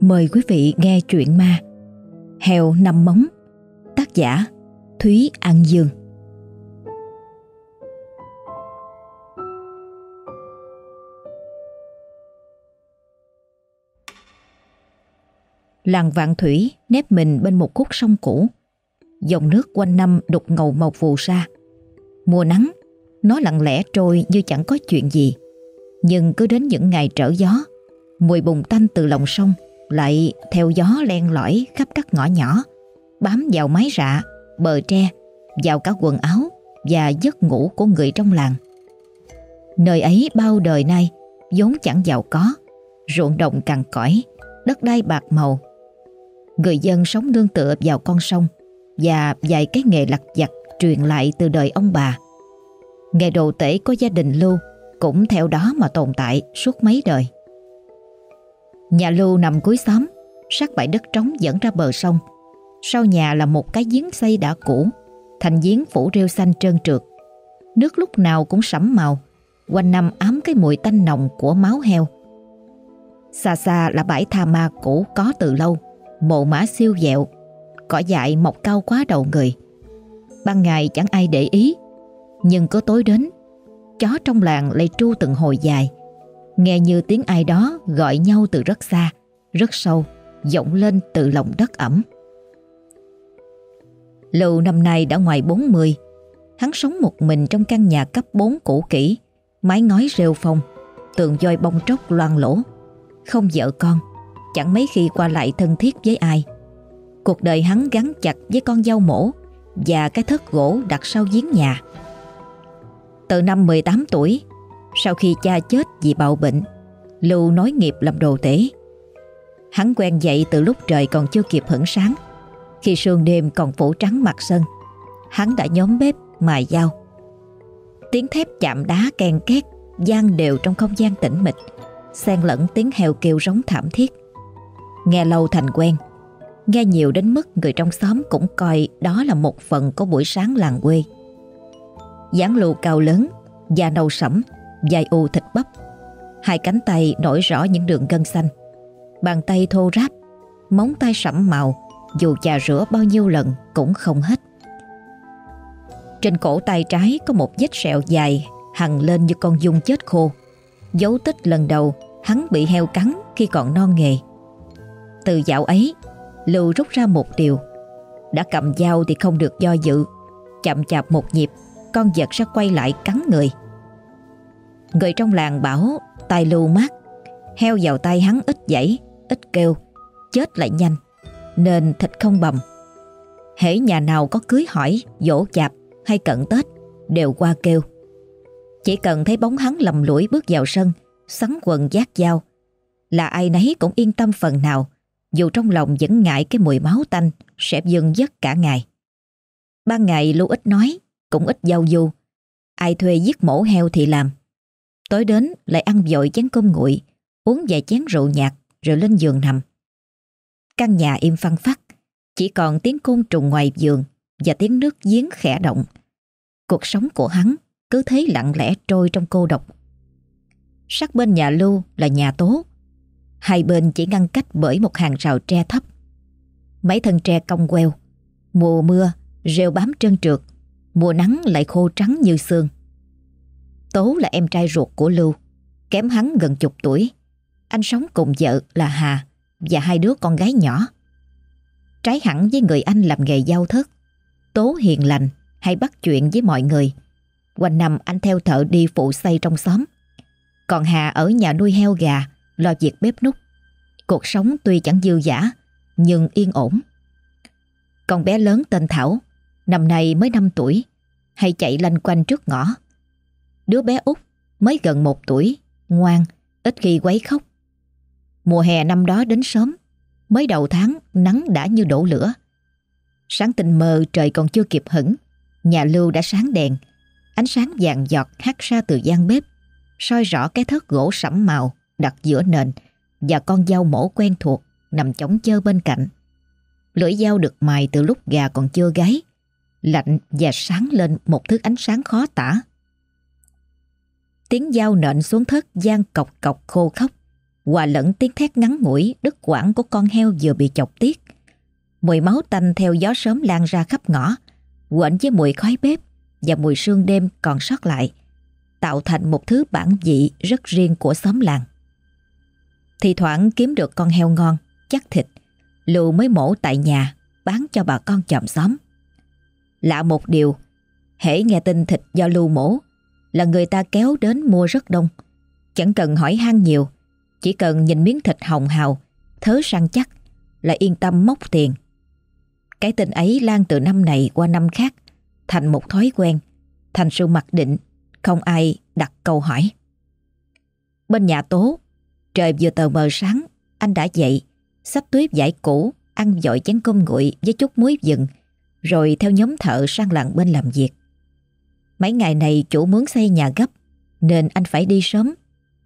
Mời quý vị nghe truyện ma Heo năm móng, Tác giả Thúy An Dương. Làng Vạn Thủy nép mình bên một khúc sông cũ. Dòng nước quanh năm đục ngầu màu phù sa. Mùa nắng, Nó lặng lẽ trôi như chẳng có chuyện gì. Nhưng cứ đến những ngày trở gió, Mùi bùng tanh từ lòng sông lại theo gió len lỏi khắp các ngõ nhỏ, bám vào mái rạ, bờ tre, vào cả quần áo và giấc ngủ của người trong làng. Nơi ấy bao đời nay vốn chẳng giàu có, ruộng đồng cằn cõi, đất đai bạc màu. Người dân sống nương tựa vào con sông và vài cái nghề lặt vặt truyền lại từ đời ông bà. Nghề đồ tể có gia đình lưu cũng theo đó mà tồn tại suốt mấy đời. Nhà Lưu nằm cuối xóm, sát bãi đất trống dẫn ra bờ sông. Sau nhà là một cái giếng xây đã cũ, thành giếng phủ rêu xanh trơn trượt. Nước lúc nào cũng sẫm màu, quanh năm ám cái mùi tanh nồng của máu heo. Xa xa là bãi tha ma cũ có từ lâu, mộ mã siêu dẹo, cỏ dại mọc cao quá đầu người. Ban ngày chẳng ai để ý, nhưng có tối đến, chó trong làng lại tru từng hồi dài, nghe như tiếng ai đó gọi nhau từ rất xa, rất sâu, vọng lên từ lòng đất ẩm. Lưu năm nay đã ngoài 40, hắn sống một mình trong căn nhà cấp 4 cũ kỹ, mái ngói rêu phong, tường voi bong tróc loang lỗ, không vợ con, chẳng mấy khi qua lại thân thiết với ai. Cuộc đời hắn gắn chặt với con dao mổ và cái thớt gỗ đặt sau giếng nhà. Từ năm 18 tuổi, sau khi cha chết vì bạo bệnh, Lưu nói nghiệp làm đồ tể. Hắn quen dậy từ lúc trời còn chưa kịp hửng sáng. Khi sương đêm còn phủ trắng mặt sân, hắn đã nhóm bếp mài dao. Tiếng thép chạm đá ken két gian đều trong không gian tĩnh mịch, xen lẫn tiếng heo kêu rống thảm thiết. Nghe lâu thành quen, nghe nhiều đến mức người trong xóm cũng coi đó là một phần của buổi sáng làng quê. dáng lù cao lớn, da nâu sẫm, dài u thịt bắp. Hai cánh tay nổi rõ những đường gân xanh. Bàn tay thô ráp, móng tay sẫm màu, dù chà rửa bao nhiêu lần cũng không hết. Trên cổ tay trái có một vết sẹo dài hằn lên như con dung chết khô. Dấu tích lần đầu hắn bị heo cắn khi còn non nghề. Từ dạo ấy, Lưu rút ra một điều. Đã cầm dao thì không được do dự. Chậm chạp một nhịp, con vật sẽ quay lại cắn người. Người trong làng bảo tay lưu mát. Heo vào tay hắn ít dãy, Ít kêu, Chết lại nhanh, Nên thịt không bầm. Hễ nhà nào có cưới hỏi, Dỗ chạp hay cận Tết, Đều qua kêu. Chỉ cần thấy bóng hắn lầm lũi bước vào sân, Sắn quần giác dao, Là ai nấy cũng yên tâm phần nào, Dù trong lòng vẫn ngại cái mùi máu tanh, Sẽ dừng dứt cả ngày. Ban ngày Lưu ít nói, Cũng ít giao du. Ai thuê giết mổ heo thì làm. Tối đến lại ăn vội chén cơm nguội, uống vài chén rượu nhạt rồi lên giường nằm. Căn nhà im phăng phắc, chỉ còn tiếng côn trùng ngoài giường và tiếng nước giếng khẽ động. Cuộc sống của hắn cứ thế lặng lẽ trôi trong cô độc. Sát bên nhà Lưu là nhà Tố. Hai bên chỉ ngăn cách bởi một hàng rào tre thấp. Mấy thân tre cong queo. Mùa mưa, rêu bám trơn trượt. Mùa nắng lại khô trắng như xương. Tố là em trai ruột của Lưu, kém hắn gần chục tuổi. Anh sống cùng vợ là Hà và hai đứa con gái nhỏ. Trái hẳn với người anh làm nghề giao thức Tố hiền lành, hay bắt chuyện với mọi người. Quanh năm anh theo thợ đi phụ xây trong xóm. Còn Hà ở nhà nuôi heo gà, lo việc bếp nút. Cuộc sống tuy chẳng dư giả, nhưng yên ổn. Con bé lớn tên Thảo, năm nay mới 5 tuổi, hay chạy lanh quanh trước ngõ. Đứa bé út mới gần một tuổi, ngoan, ít khi quấy khóc. Mùa hè năm đó đến sớm, mới đầu tháng nắng đã như đổ lửa. Sáng tình mờ trời còn chưa kịp hửng, nhà Lưu đã sáng đèn, ánh sáng vàng giọt hắt ra từ gian bếp, soi rõ cái thớt gỗ sẫm màu đặt giữa nền và con dao mổ quen thuộc nằm chống chơ bên cạnh. Lưỡi dao được mài từ lúc gà còn chưa gáy, lạnh và sáng lên một thứ ánh sáng khó tả. Tiếng dao nện xuống thất gian cọc cọc khô khóc, Hòa lẫn tiếng thét ngắn ngủi đứt quãng của con heo vừa bị chọc tiết. Mùi máu tanh theo gió sớm lan ra khắp ngõ, Quện với mùi khói bếp và mùi sương đêm còn sót lại, tạo thành một thứ bản vị rất riêng của xóm làng. Thì thoảng kiếm được con heo ngon, chắc thịt, Lưu mới mổ tại nhà, bán cho bà con chòm xóm. Lạ một điều, hễ nghe tin thịt do Lưu mổ là người ta kéo đến mua rất đông. Chẳng cần hỏi han nhiều, chỉ cần nhìn miếng thịt hồng hào, thớ săn chắc là yên tâm móc tiền. Cái tin ấy lan từ năm này qua năm khác, thành một thói quen, thành sự mặc định, không ai đặt câu hỏi. Bên nhà Tố, trời vừa tờ mờ sáng, anh đã dậy, sắp tuyếp giải cũ, ăn dội chén cơm nguội với chút muối vừng, rồi theo nhóm thợ sang làng bên làm việc. Mấy ngày này chủ muốn xây nhà gấp, nên anh phải đi sớm,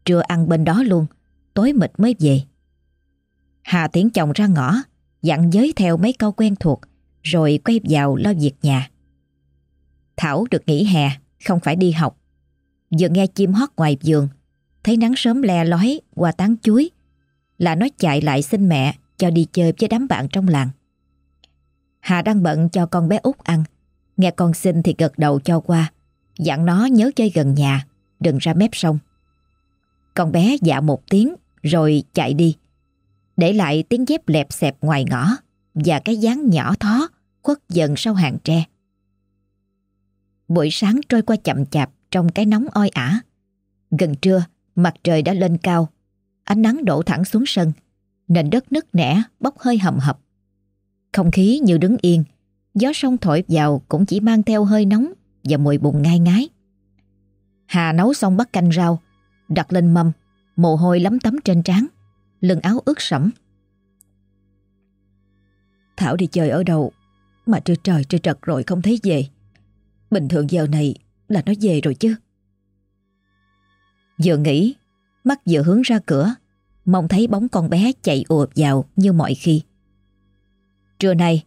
trưa ăn bên đó luôn, tối mịt mới về. Hà tiến chồng ra ngõ, dặn giới theo mấy câu quen thuộc, rồi quay vào lo việc nhà. Thảo được nghỉ hè, không phải đi học. Vừa nghe chim hót ngoài vườn, thấy nắng sớm le lói qua tán chuối, là nó chạy lại xin mẹ cho đi chơi với đám bạn trong làng. Hà đang bận cho con bé út ăn, nghe con xin thì gật đầu cho qua, dặn nó nhớ chơi gần nhà, đừng ra mép sông. Con bé dạ một tiếng rồi chạy đi, để lại tiếng dép lẹp xẹp ngoài ngõ và cái dáng nhỏ thó khuất dần sau hàng tre. Buổi sáng trôi qua chậm chạp trong cái nóng oi ả. Gần trưa, mặt trời đã lên cao, ánh nắng đổ thẳng xuống sân, nền đất nứt nẻ bốc hơi hầm hập. Không khí như đứng yên, gió sông thổi vào cũng chỉ mang theo hơi nóng và mùi bùn ngai ngái. Hà nấu xong bắt canh rau, đặt lên mâm, mồ hôi lấm tấm trên trán, lưng áo ướt sẫm. Thảo đi chơi ở đâu mà trưa trời trưa trật rồi không thấy về. Bình thường giờ này là nó về rồi chứ. Vừa nghĩ, mắt vừa hướng ra cửa, mong thấy bóng con bé chạy ùa vào như mọi khi. Trưa nay,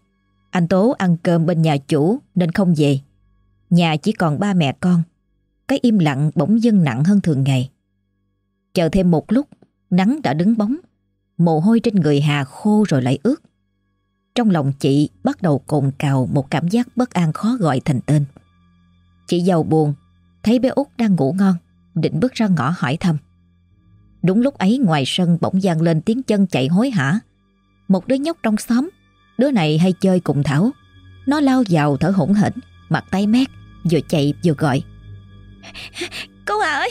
anh Tố ăn cơm bên nhà chủ nên không về. Nhà chỉ còn ba mẹ con. Cái im lặng bỗng dưng nặng hơn thường ngày. Chờ thêm một lúc, nắng đã đứng bóng. Mồ hôi trên người Hà khô rồi lại ướt. Trong lòng chị bắt đầu cồn cào một cảm giác bất an khó gọi thành tên. Chị giàu buồn, thấy bé út đang ngủ ngon, định bước ra ngõ hỏi thăm. Đúng lúc ấy ngoài sân bỗng vang lên tiếng chân chạy hối hả. Một đứa nhóc trong xóm, đứa này hay chơi cùng Thảo. Nó lao vào thở hổn hển, mặt tay mét, vừa chạy vừa gọi. Cô Hà ơi,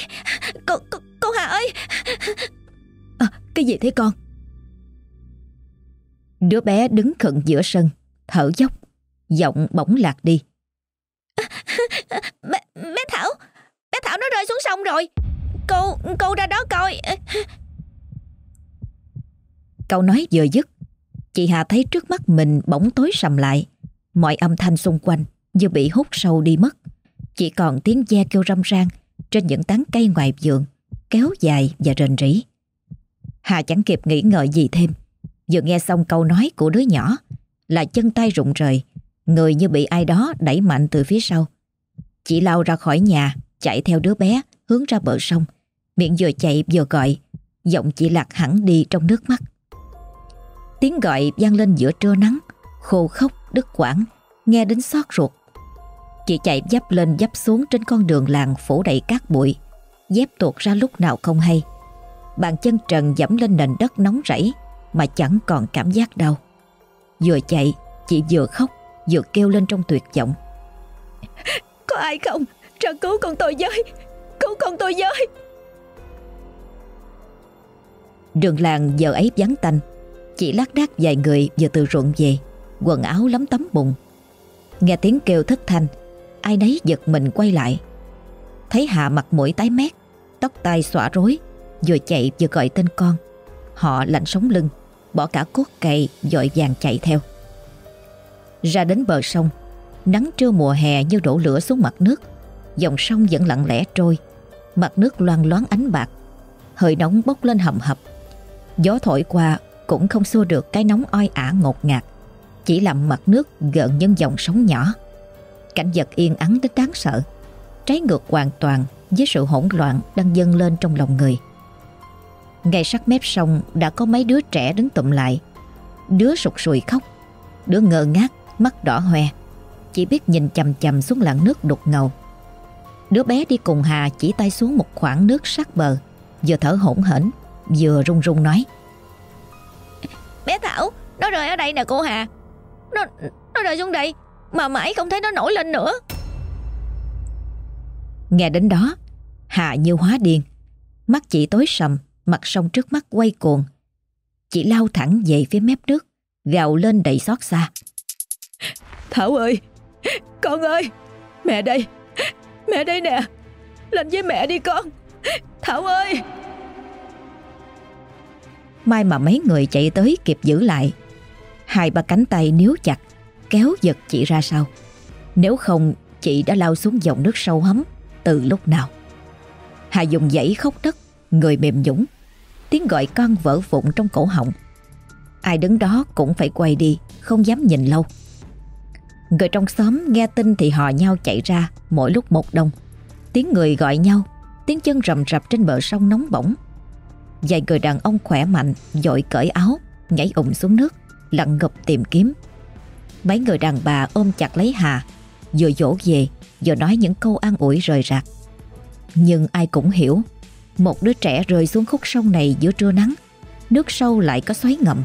cô, cô, cô Hà ơi. À, cái gì thế con? Đứa bé đứng khựng giữa sân, thở dốc, giọng bỗng lạc đi. Bé, bé Thảo, bé Thảo nó rơi xuống sông rồi. Cô, cô ra đó coi. Câu nói vừa dứt, chị Hà thấy trước mắt mình bỗng tối sầm lại. Mọi âm thanh xung quanh như bị hút sâu đi mất. Chỉ còn tiếng ve kêu râm ran trên những tán cây ngoài vườn, kéo dài và rền rỉ. Hà chẳng kịp nghĩ ngợi gì thêm. Vừa nghe xong câu nói của đứa nhỏ là chân tay rụng rời, người như bị ai đó đẩy mạnh từ phía sau. Chị lao ra khỏi nhà, chạy theo đứa bé, hướng ra bờ sông. Miệng vừa chạy vừa gọi, giọng chị lạc hẳn đi trong nước mắt. Tiếng gọi vang lên giữa trưa nắng, khô khốc, đứt quãng, nghe đến xót ruột. Chị chạy dấp lên dấp xuống trên con đường làng phủ đầy cát bụi, dép tuột ra lúc nào không hay. Bàn chân trần dẫm lên nền đất nóng rẫy mà chẳng còn cảm giác đau. Vừa chạy, chị vừa khóc, vừa kêu lên trong tuyệt vọng. Có ai không? Ra cứu con tôi với! Cứu con tôi với! Đường làng giờ ấy vắng tanh Chỉ lác đác vài người vừa từ ruộng về Quần áo lấm tấm bùn Nghe tiếng kêu thất thanh Ai nấy giật mình quay lại. Thấy Hạ mặt mũi tái mét, Tóc tai xõa rối, Vừa chạy vừa gọi tên con. Họ lạnh sống lưng, Bỏ cả cốt cày dội vàng chạy theo. Ra đến bờ sông, Nắng trưa mùa hè như đổ lửa xuống mặt nước. Dòng sông vẫn lặng lẽ trôi, Mặt nước loang loáng ánh bạc. Hơi nóng bốc lên hầm hập. Gió thổi qua cũng không xua được cái nóng oi ả ngột ngạt, Chỉ làm mặt nước gợn những dòng sóng nhỏ. Cảnh vật yên ắng đến đáng sợ Trái ngược hoàn toàn với sự hỗn loạn đang dâng lên trong lòng người Ngay sát mép sông đã có mấy đứa trẻ đứng tụm lại. Đứa sụt sùi khóc, đứa ngơ ngác, mắt đỏ hoe. Chỉ biết nhìn chầm chầm xuống làn nước đục ngầu. Đứa bé đi cùng Hà chỉ tay xuống một khoảng nước sát bờ, vừa thở hổn hển, vừa run run nói. Bé Thảo, nó rơi ở đây nè cô Hà. Nó nó rơi xuống đây, mà mãi không thấy nó nổi lên nữa. Nghe đến đó, Hà như hóa điên, mắt chị tối sầm, mặt sông trước mắt quay cuồng. Chị lao thẳng về phía mép nước, gào lên đầy xót xa. Thảo ơi, con ơi, mẹ đây, mẹ đây nè, lên với mẹ đi con. Thảo ơi! May mà mấy người chạy tới kịp giữ lại. Hai ba cánh tay níu chặt, kéo giật chị ra sau. Nếu không, chị đã lao xuống dòng nước sâu hấm từ lúc nào. Hà dùng dãy khóc đất, người mềm dũng. Tiếng gọi con vỡ vụn trong cổ họng. Ai đứng đó cũng phải quay đi, không dám nhìn lâu. Người trong xóm nghe tin thì họ nhau chạy ra mỗi lúc một đông. Tiếng người gọi nhau, tiếng chân rầm rập trên bờ sông nóng bỏng. Vài người đàn ông khỏe mạnh dội cởi áo, nhảy ủng xuống nước, lặn ngập tìm kiếm. Mấy người đàn bà ôm chặt lấy Hà, vừa dỗ về, vừa nói những câu an ủi rời rạc. Nhưng ai cũng hiểu, một đứa trẻ rơi xuống khúc sông này giữa trưa nắng, nước sâu lại có xoáy ngầm,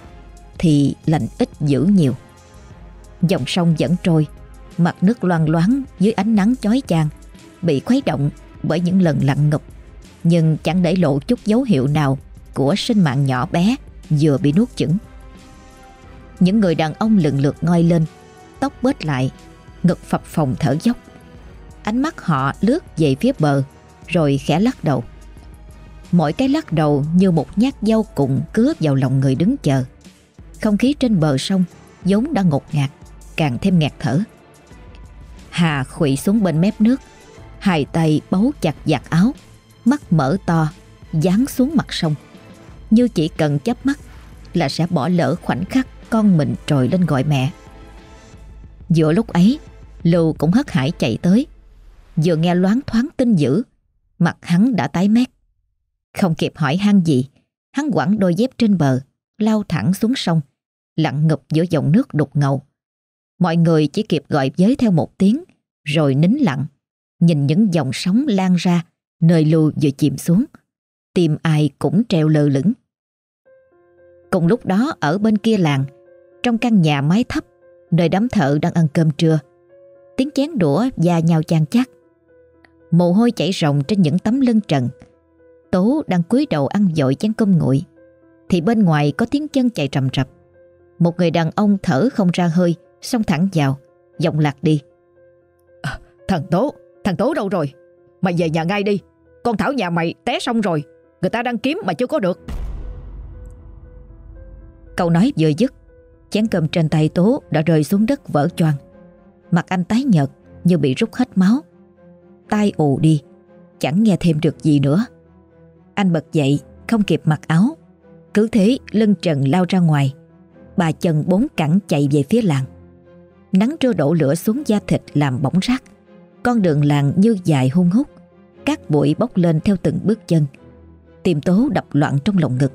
thì lạnh ít dữ nhiều. Dòng sông vẫn trôi, mặt nước loang loáng dưới ánh nắng chói chang, bị khuấy động bởi những lần lặn ngập, nhưng chẳng để lộ chút dấu hiệu nào của sinh mạng nhỏ bé vừa bị nuốt chửng. Những người đàn ông lần lượt ngoi lên, tóc bết lại, ngực phập phồng thở dốc. Ánh mắt họ lướt về phía bờ, rồi khẽ lắc đầu. Mỗi cái lắc đầu như một nhát dao cụng cướp vào lòng người đứng chờ. Không khí trên bờ sông vốn đã ngột ngạt, càng thêm ngạt thở. Hà khụy xuống bên mép nước, hai tay bấu chặt giặt áo, mắt mở to, dán xuống mặt sông. Như chỉ cần chớp mắt là sẽ bỏ lỡ khoảnh khắc con mình trồi lên gọi mẹ. Giữa lúc ấy, Lưu cũng hất hải chạy tới. Vừa nghe loáng thoáng tin dữ, mặt hắn đã tái mét. Không kịp hỏi han gì, hắn quẳng đôi dép trên bờ, lao thẳng xuống sông, lặn ngập giữa dòng nước đục ngầu. Mọi người chỉ kịp gọi giới theo một tiếng, rồi nín lặng, nhìn những dòng sóng lan ra, nơi lưu vừa chìm xuống. Tim ai cũng treo lơ lửng. Cùng lúc đó ở bên kia làng, trong căn nhà mái thấp, nơi đám thợ đang ăn cơm trưa, tiếng chén đũa và nhau chan chát. Mồ hôi chảy ròng trên những tấm lưng trần. Tố đang cúi đầu ăn dội chén cơm nguội, thì bên ngoài có tiếng chân chạy rầm rập. Một người đàn ông thở không ra hơi, xông thẳng vào, giọng lạc đi. À, thằng Tố, thằng Tố đâu rồi? Mày về nhà ngay đi, con Thảo nhà mày té xong rồi, người ta đang kiếm mà chưa có được. Câu nói vừa dứt, chén cơm trên tay Tố đã rơi xuống đất vỡ choang. Mặt anh tái nhợt như bị rút hết máu. Tai ù đi, chẳng nghe thêm được gì nữa. Anh bật dậy, không kịp mặc áo. Cứ thế lưng trần lao ra ngoài. Bà chân bốn cẳng chạy về phía làng. Nắng trưa đổ lửa xuống da thịt làm bỏng rác. Con đường làng như dài hung hút. Các bụi bốc lên theo từng bước chân. Tìm tố đập loạn trong lồng ngực.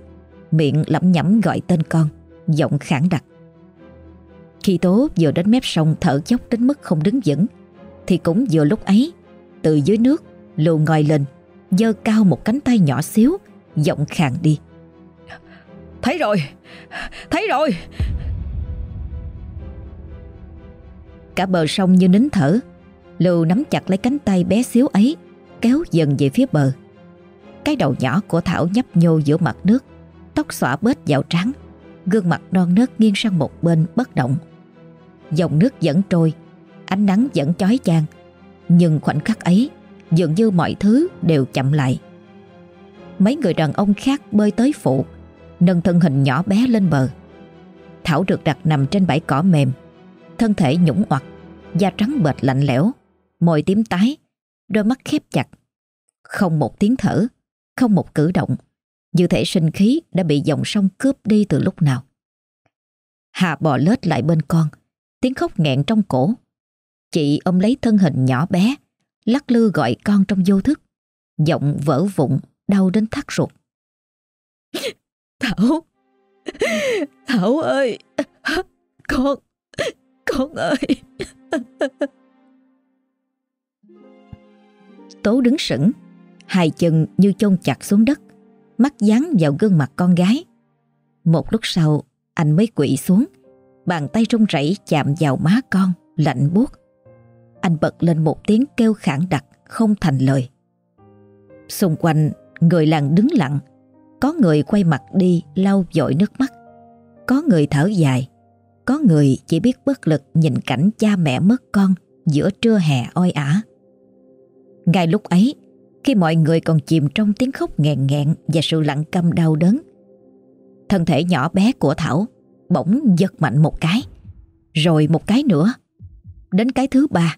Miệng lẩm nhẩm gọi tên con, giọng khản đặc. Khi Tố vừa đến mép sông thở dốc đến mức không đứng vững Thì cũng vừa lúc ấy Từ dưới nước Lưu ngoi lên giơ cao một cánh tay nhỏ xíu Giọng khàn đi. Thấy rồi Thấy rồi. Cả bờ sông như nín thở Lưu nắm chặt lấy cánh tay bé xíu ấy Kéo dần về phía bờ. Cái đầu nhỏ của Thảo nhấp nhô giữa mặt nước Tóc xõa bết dạo trắng Gương mặt non nớt nghiêng sang một bên bất động Dòng nước vẫn trôi, Ánh nắng vẫn chói chang, Nhưng khoảnh khắc ấy, Dường như mọi thứ đều chậm lại. Mấy người đàn ông khác bơi tới phụ, Nâng thân hình nhỏ bé lên bờ. Thảo được đặt nằm trên bãi cỏ mềm, Thân thể nhũng oặt, Da trắng bệt lạnh lẽo, Môi tím tái, Đôi mắt khép chặt. Không một tiếng thở, Không một cử động, Như thể sinh khí đã bị dòng sông cướp đi từ lúc nào. Hà bò lết lại bên con tiếng khóc nghẹn trong cổ. Chị ôm lấy thân hình nhỏ bé, lắc lư gọi con trong vô thức. Giọng vỡ vụn, đau đến thắt ruột. Thảo Thảo ơi Con Con ơi Tố đứng sững Hai chân như chôn chặt xuống đất Mắt dán vào gương mặt con gái Một lúc sau Anh mới quỵ xuống Bàn tay run rẩy chạm vào má con, Lạnh buốt. Anh bật lên một tiếng kêu khản đặc, Không thành lời. Xung quanh, người làng đứng lặng. Có người quay mặt đi, lau dội nước mắt. Có người thở dài. Có người chỉ biết bất lực nhìn cảnh cha mẹ mất con Giữa trưa hè oi ả. Ngay lúc ấy, Khi mọi người còn chìm trong tiếng khóc nghẹn nghẹn Và sự lặng câm đau đớn, Thân thể nhỏ bé của Thảo Bỗng giật mạnh một cái. Rồi một cái nữa. Đến cái thứ ba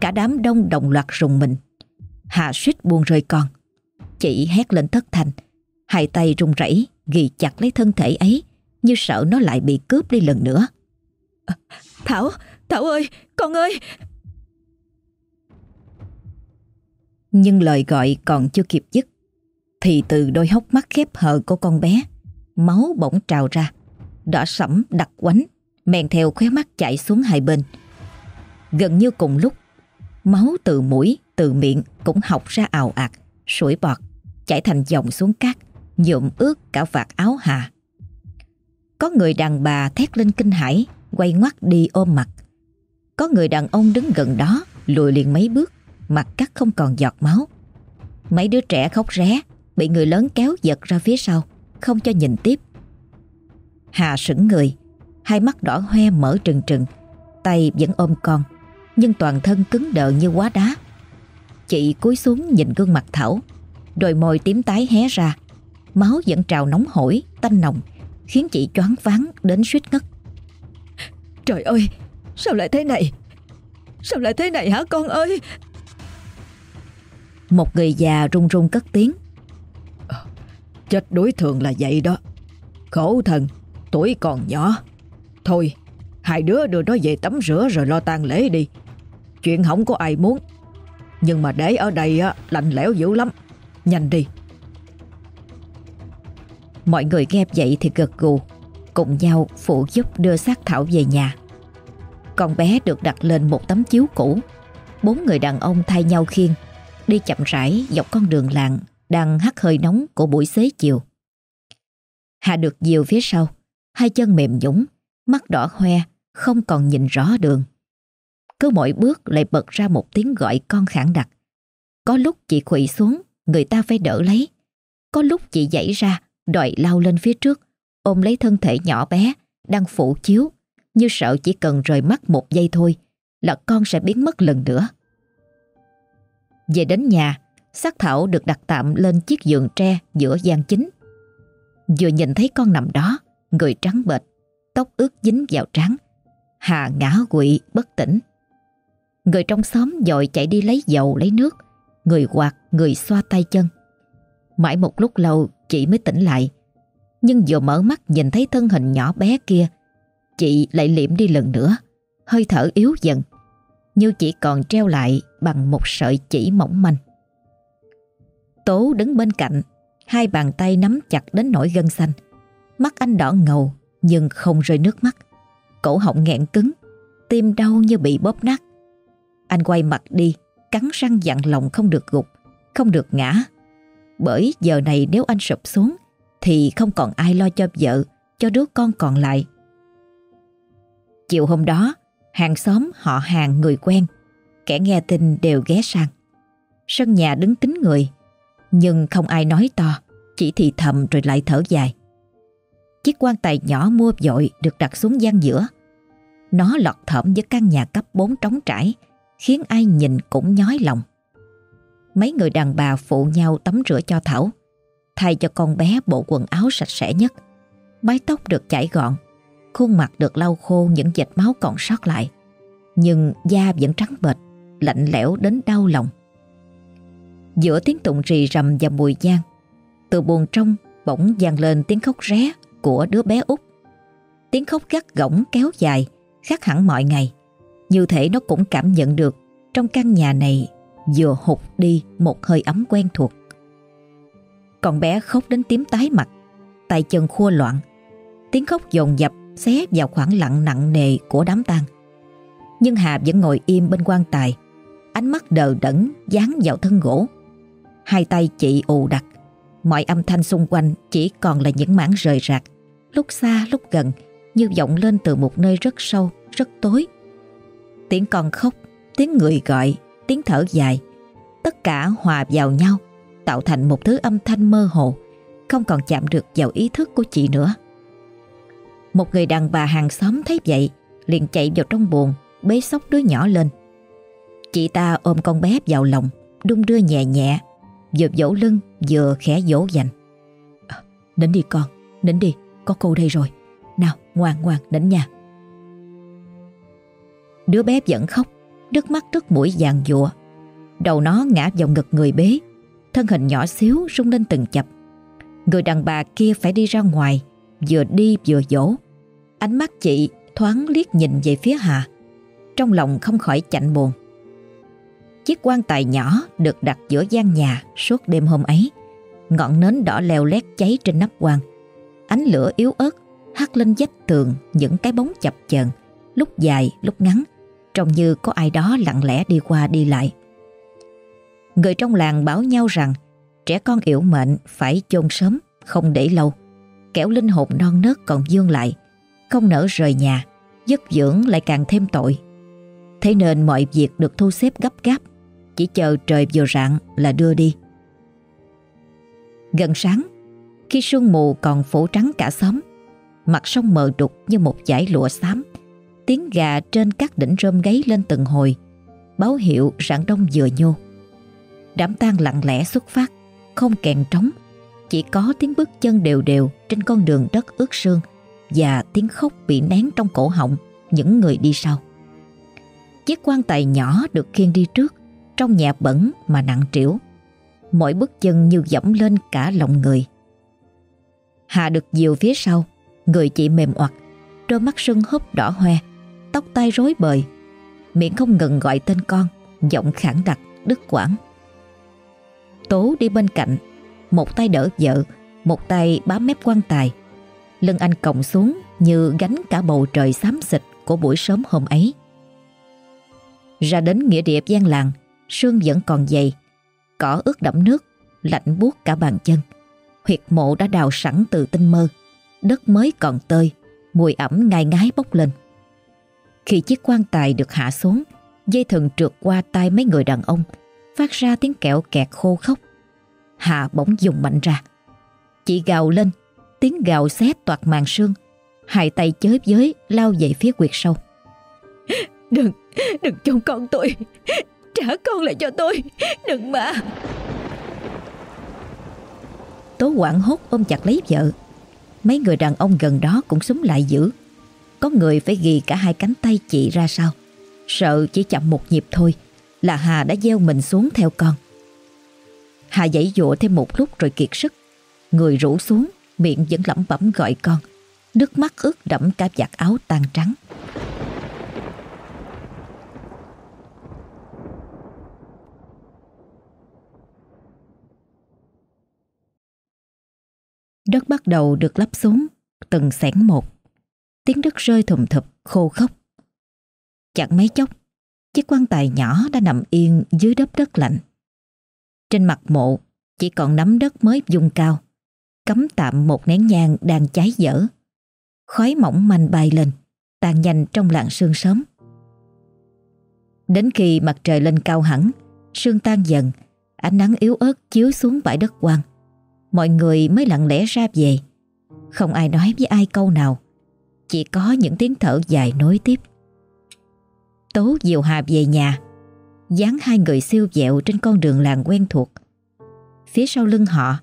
Cả đám đông đồng loạt rùng mình. Hà suýt buông rơi con Chị hét lên thất thành Hai tay run rẩy ghi chặt lấy thân thể ấy Như sợ nó lại bị cướp đi lần nữa. Thảo, Thảo ơi, con ơi! Nhưng lời gọi còn chưa kịp dứt Thì từ đôi hốc mắt khép hờ của con bé Máu bỗng trào ra Đỏ sẫm đặc quánh Men theo khóe mắt chảy xuống hai bên Gần như cùng lúc Máu từ mũi, từ miệng cũng học ra ào ạt sủi bọt, chảy thành dòng xuống cát, nhuộm ướt cả vạt áo Hà. Có người đàn bà thét lên kinh hãi, quay ngoắt đi ôm mặt. Có người đàn ông đứng gần đó, lùi liền mấy bước, mặt cắt không còn giọt máu. Mấy đứa trẻ khóc ré, bị người lớn kéo giật ra phía sau, không cho nhìn tiếp. Hà sững người, hai mắt đỏ hoe mở trừng trừng, tay vẫn ôm con, nhưng toàn thân cứng đờ như quá đá. Chị cúi xuống nhìn gương mặt Thảo. Đôi môi tím tái hé ra. Máu vẫn trào nóng hổi, tanh nồng Khiến chị choáng váng đến suýt ngất. Trời ơi Sao lại thế này? Sao lại thế này hả con ơi? Một người già run run cất tiếng. Ờ, Chết đối thường là vậy đó. Khổ thần Tuổi còn nhỏ. Thôi Hai đứa đưa nó về tắm rửa rồi lo tang lễ đi. Chuyện không có ai muốn. Nhưng mà để ở đây á, lạnh lẽo dữ lắm. Nhanh đi. Mọi người nghe vậy thì gật gù Cùng nhau phụ giúp đưa xác Thảo về nhà. Con bé được đặt lên một tấm chiếu cũ. Bốn người đàn ông thay nhau khiêng Đi chậm rãi dọc con đường làng Đang hắt hơi nóng của buổi xế chiều. Hà được dìu phía sau. Hai chân mềm nhũng Mắt đỏ hoe Không còn nhìn rõ đường cứ mỗi bước lại bật ra một tiếng gọi con khản đặc. Có lúc chị khủy xuống, người ta phải đỡ lấy. Có lúc chị dậy ra, đòi lao lên phía trước, ôm lấy thân thể nhỏ bé, đang phủ chiếu, như sợ chỉ cần rời mắt một giây thôi là con sẽ biến mất lần nữa. Về đến nhà, xác Thảo được đặt tạm lên chiếc giường tre giữa gian chính. Vừa nhìn thấy con nằm đó, người trắng bệch, tóc ướt dính vào trán. Hà ngã quỵ bất tỉnh. Người trong xóm dội chạy đi lấy dầu lấy nước Người quạt, người xoa tay chân Mãi một lúc lâu chị mới tỉnh lại Nhưng vừa mở mắt nhìn thấy thân hình nhỏ bé kia Chị lại liệm đi lần nữa Hơi thở yếu dần Như chỉ còn treo lại bằng một sợi chỉ mỏng manh Tố đứng bên cạnh Hai bàn tay nắm chặt đến nổi gân xanh Mắt anh đỏ ngầu Nhưng không rơi nước mắt Cổ họng nghẹn cứng Tim đau như bị bóp nát anh quay mặt đi, cắn răng dặn lòng không được gục, không được ngã. Bởi giờ này nếu anh sụp xuống, thì không còn ai lo cho vợ, cho đứa con còn lại. Chiều hôm đó, hàng xóm họ hàng người quen, kẻ nghe tin đều ghé sang. Sân nhà đứng tính người, nhưng không ai nói to, chỉ thì thầm rồi lại thở dài. Chiếc quan tài nhỏ mua dội được đặt xuống gian giữa. Nó lọt thỏm với căn nhà cấp 4 trống trải, khiến ai nhìn cũng nhói lòng. Mấy người đàn bà phụ nhau tắm rửa cho Thảo, thay cho con bé bộ quần áo sạch sẽ nhất. Mái tóc được chải gọn, khuôn mặt được lau khô những vệt máu còn sót lại. Nhưng da vẫn trắng bệch, lạnh lẽo đến đau lòng. Giữa tiếng tụng rì rầm và mùi giang, từ buồn trong bỗng vang lên tiếng khóc ré của đứa bé út. Tiếng khóc gắt gỏng kéo dài, khác hẳn mọi ngày. Như thể nó cũng cảm nhận được trong căn nhà này vừa hụt đi một hơi ấm quen thuộc. Con bé khóc đến tím tái mặt, tay chân khua loạn. Tiếng khóc dồn dập xé vào khoảng lặng nặng nề của đám tang. Nhưng Hà vẫn ngồi im bên quan tài, ánh mắt đờ đẫn dán vào thân gỗ. Hai tay chị ù đặc, mọi âm thanh xung quanh chỉ còn là những mảng rời rạc, lúc xa lúc gần, như vọng lên từ một nơi rất sâu, rất tối. Tiếng con khóc, tiếng người gọi, tiếng thở dài, tất cả hòa vào nhau, tạo thành một thứ âm thanh mơ hồ, không còn chạm được vào ý thức của chị nữa. Một người đàn bà hàng xóm thấy vậy, liền chạy vào trong buồng, bế sóc đứa nhỏ lên. Chị ta ôm con bé vào lòng, đung đưa nhẹ nhẹ, vừa vỗ lưng vừa khẽ vỗ dành. À, nín đi con, nín đi, có cô đây rồi. Nào, ngoan ngoan, đến nhà. Đứa bé vẫn khóc, nước mắt trước mũi vàng dụa. Đầu nó ngã vào ngực người bế, thân hình nhỏ xíu rung lên từng chập. Người đàn bà kia phải đi ra ngoài, vừa đi vừa dỗ. Ánh mắt chị thoáng liếc nhìn về phía Hà, trong lòng không khỏi chạnh buồn. Chiếc quan tài nhỏ được đặt giữa gian nhà suốt đêm hôm ấy. Ngọn nến đỏ leo lét cháy trên nắp quan. Ánh lửa yếu ớt hắt lên vách tường những cái bóng chập chờn, lúc dài lúc ngắn, trông như có ai đó lặng lẽ đi qua đi lại. Người trong làng báo nhau rằng trẻ con yểu mệnh phải chôn sớm, không để lâu. Kẻo linh hồn non nớt còn dương lại, không nỡ rời nhà, giấc dưỡng lại càng thêm tội. Thế nên mọi việc được thu xếp gấp gáp, chỉ chờ trời vừa rạng là đưa đi. Gần sáng, khi sương mù còn phủ trắng cả xóm, mặt sông mờ đục như một dải lụa xám, tiếng gà trên các đỉnh rơm gáy lên từng hồi, báo hiệu rạng đông vừa nhô. Đám tang lặng lẽ xuất phát, không kèn trống, chỉ có tiếng bước chân đều đều trên con đường đất ướt sương và tiếng khóc bị nén trong cổ họng những người đi sau. Chiếc quan tài nhỏ được khiêng đi trước, trong nhà bẩn mà nặng trĩu. Mỗi bước chân như dẫm lên cả lòng người. Hạ được dìu phía sau, người chị mềm oặt, đôi mắt sưng húp đỏ hoe, tóc tai rối bời, miệng không ngừng gọi tên con, giọng khẳng đặc, đứt quãng. Tố đi bên cạnh, một tay đỡ vợ, một tay bám mép quan tài. Lưng anh còng xuống như gánh cả bầu trời xám xịt của buổi sớm hôm ấy. Ra đến nghĩa địa gian làng, sương vẫn còn dày, cỏ ướt đẫm nước, lạnh buốt cả bàn chân. Huyệt mộ đã đào sẵn từ tinh mơ, đất mới còn tơi, mùi ẩm ngai ngái bốc lên. Khi chiếc quan tài được hạ xuống, dây thừng trượt qua tay mấy người đàn ông, phát ra tiếng kẹo kẹt khô khóc. Hạ bỗng dùng mạnh ra. Chị gào lên, tiếng gào xé toạt màn sương, hai tay chới giới lao về phía quyệt sâu. Đừng, đừng chôn con tôi, trả con lại cho tôi, đừng mà. Tố quảng hốt ôm chặt lấy vợ. Mấy người đàn ông gần đó cũng súng lại giữ. Có người phải ghi cả hai cánh tay chị ra sau. Sợ chỉ chậm một nhịp thôi là Hà đã gieo mình xuống theo con. Hà dãy dụa thêm một lúc rồi kiệt sức. Người rủ xuống, miệng vẫn lẩm bẩm gọi con. Nước mắt ướt đẫm cả vạt áo tan trắng. Đất bắt đầu được lấp xuống từng xẻng một. Tiếng đất rơi thùm thụp khô khốc. Chẳng mấy chốc, chiếc quan tài nhỏ đã nằm yên dưới đớp đất lạnh. Trên mặt mộ chỉ còn nắm đất mới dung cao, cắm tạm một nén nhang đang cháy dở. Khói mỏng manh bay lên, tan nhanh trong làng sương sớm. Đến khi mặt trời lên cao hẳn, sương tan dần, ánh nắng yếu ớt chiếu xuống bãi đất quang mọi người mới lặng lẽ ra về. Không ai nói với ai câu nào, chỉ có những tiếng thở dài nối tiếp. Tố diều Hà về nhà, dán hai người siêu dẹo trên con đường làng quen thuộc. Phía sau lưng họ,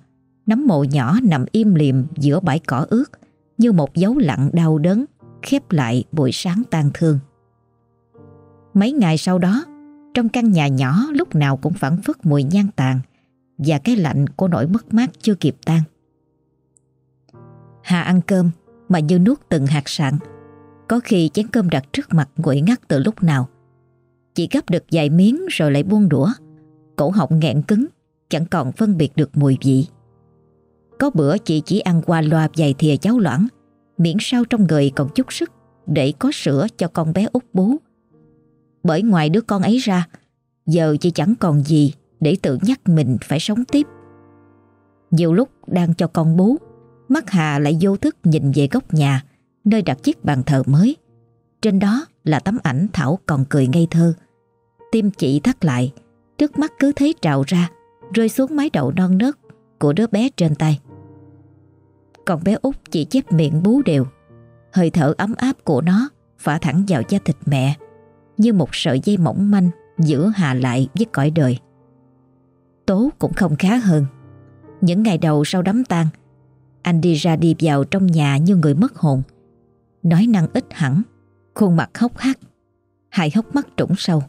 nắm mộ nhỏ nằm im liềm giữa bãi cỏ ướt như một dấu lặng đau đớn khép lại buổi sáng tang thương. Mấy ngày sau đó, trong căn nhà nhỏ lúc nào cũng phản phất mùi nhang tàn và cái lạnh của nỗi mất mát chưa kịp tan. Hà ăn cơm mà như nuốt từng hạt sạn. Có khi chén cơm đặt trước mặt nguội ngắt từ lúc nào. Chỉ gấp được vài miếng rồi lại buông đũa. Cổ họng nghẹn cứng, chẳng còn phân biệt được mùi vị. Có bữa chị chỉ ăn qua loa vài thìa cháo loãng Miễn sao trong người còn chút sức Để có sữa cho con bé út bú Bởi ngoài đứa con ấy ra Giờ chị chẳng còn gì để tự nhắc mình phải sống tiếp. Nhiều lúc đang cho con bú, Mắt Hà lại vô thức nhìn về góc nhà, Nơi đặt chiếc bàn thờ mới. Trên đó là tấm ảnh Thảo còn cười ngây thơ. Tim chị thắt lại, Trước mắt cứ thấy trào ra, Rơi xuống mái đầu non nớt Của đứa bé trên tay. Còn bé út chỉ chép miệng bú đều. Hơi thở ấm áp của nó Phả thẳng vào da thịt mẹ, Như một sợi dây mỏng manh Giữa Hà lại với cõi đời. Tố cũng không khá hơn. Những ngày đầu sau đám tang Anh đi ra đi vào trong nhà như người mất hồn. Nói năng ít hẳn Khuôn mặt hốc hác Hai hốc mắt trũng sâu.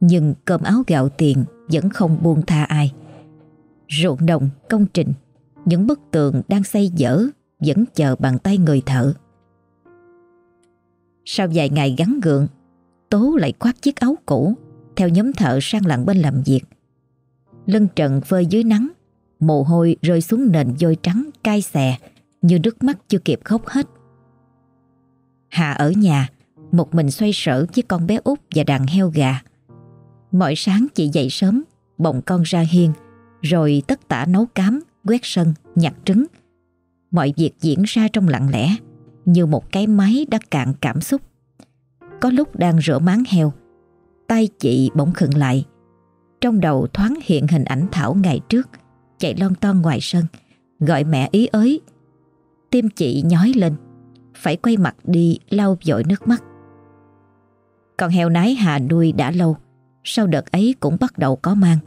Nhưng cơm áo gạo tiền Vẫn không buông tha ai. Ruộng đồng, công trình Những bức tường đang xây dở Vẫn chờ bàn tay người thợ. Sau vài ngày gắn gượng Tố lại khoác chiếc áo cũ Theo nhóm thợ sang lặng bên làm việc. Lân trần phơi dưới nắng Mồ hôi rơi xuống nền vôi trắng cay xè Như nước mắt chưa kịp khóc hết. Hà ở nhà Một mình xoay sở với con bé út và đàn heo gà. Mỗi sáng chị dậy sớm Bồng con ra hiên Rồi tất tả nấu cám Quét sân, nhặt trứng. Mọi việc diễn ra trong lặng lẽ Như một cái máy đã cạn cảm xúc. Có lúc đang rửa máng heo Tay chị bỗng khựng lại trong đầu thoáng hiện hình ảnh Thảo ngày trước Chạy lon ton ngoài sân Gọi mẹ ý ới Tim chị nhói lên phải quay mặt đi lau dội nước mắt. Con heo nái Hà nuôi đã lâu, sau đợt ấy cũng bắt đầu có mang.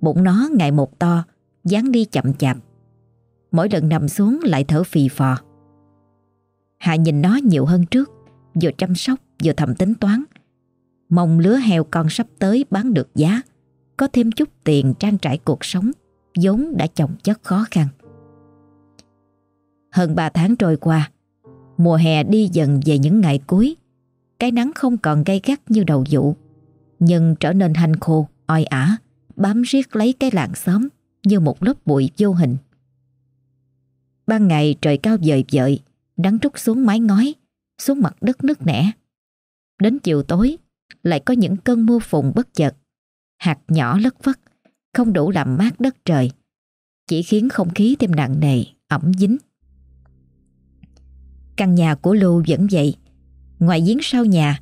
Bụng nó ngày một to, dáng đi chậm chạp. Mỗi lần nằm xuống lại thở phì phò. Hà nhìn nó nhiều hơn trước, vừa chăm sóc vừa thầm tính toán. Mong lứa heo con sắp tới bán được giá, có thêm chút tiền trang trải cuộc sống, vốn đã chồng chất khó khăn. Hơn 3 tháng trôi qua, Mùa hè đi dần về những ngày cuối. Cái nắng không còn gay gắt như đầu vụ Nhưng trở nên hanh khô, oi ả Bám riết lấy cái làng xóm Như một lớp bụi vô hình. Ban ngày trời cao dời dợi Nắng trút xuống mái ngói Xuống mặt đất nứt nẻ. Đến chiều tối Lại có những cơn mưa phùn bất chợt. Hạt nhỏ lất vất Không đủ làm mát đất trời, Chỉ khiến không khí thêm nặng nề, Ẩm dính. Căn nhà của Lưu vẫn vậy, Ngoài giếng sau nhà,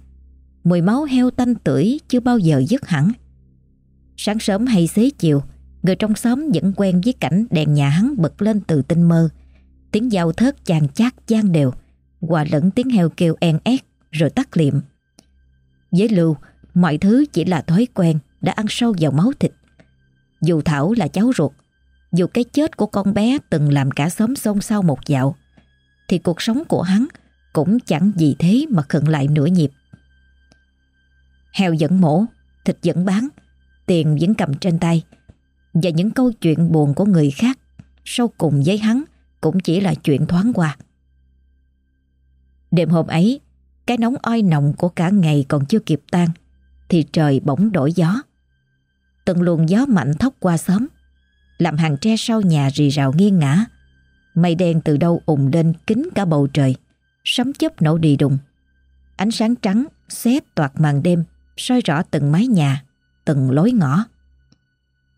Mùi máu heo tanh tưởi chưa bao giờ dứt hẳn. Sáng sớm hay xế chiều, Người trong xóm vẫn quen với cảnh đèn nhà hắn bật lên từ tinh mơ. Tiếng giao thớt chàng chát gian đều, Hòa lẫn tiếng heo kêu en ét Rồi tắt liệm. Với Lưu, Mọi thứ chỉ là thói quen. Đã ăn sâu vào máu thịt Dù Thảo là cháu ruột Dù cái chết của con bé từng làm cả xóm xôn xao một dạo thì cuộc sống của hắn cũng chẳng gì thế mà khựng lại nửa nhịp. Heo vẫn mổ, thịt vẫn bán, tiền vẫn cầm trên tay. Và những câu chuyện buồn của người khác sau cùng với hắn cũng chỉ là chuyện thoáng qua. Đêm hôm ấy, cái nóng oi nồng của cả ngày còn chưa kịp tan thì trời bỗng đổi gió. Từng luồng gió mạnh thốc qua xóm. Làm hàng tre sau nhà rì rào nghiêng ngã Mây đen từ đâu ùn lên kín cả bầu trời. Sấm chớp nổ đi đùng. Ánh sáng trắng xé toạt màn đêm, soi rõ từng mái nhà, Từng lối ngõ.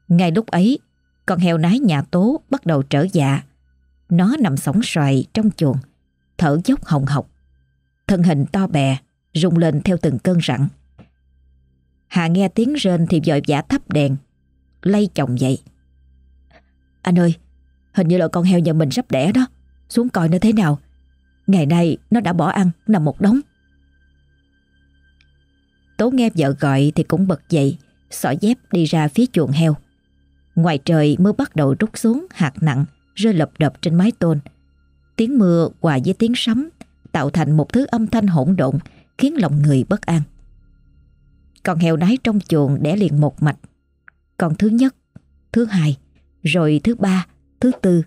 Ngay lúc ấy, Con heo nái nhà tố bắt đầu trở dạ. Nó nằm sóng xoài trong chuồng, Thở dốc hồng hộc. Thân hình to bè rung lên theo từng cơn rặn. Hà nghe tiếng rên thì vội vã thắp đèn, Lay chồng dậy. Anh ơi, Hình như là con heo nhà mình sắp đẻ đó, Xuống coi nó thế nào. Ngày nay nó đã bỏ ăn nằm một đống. Tố nghe vợ gọi thì cũng bật dậy, Xỏ dép đi ra phía chuồng heo. Ngoài trời mưa bắt đầu rút xuống, hạt nặng, Rơi lập đập trên mái tôn. Tiếng mưa hòa với tiếng sấm, Tạo thành một thứ âm thanh hỗn độn, Khiến lòng người bất an. Con heo nái trong chuồng đẻ liền một mạch còn thứ nhất Thứ hai Rồi thứ ba Thứ tư,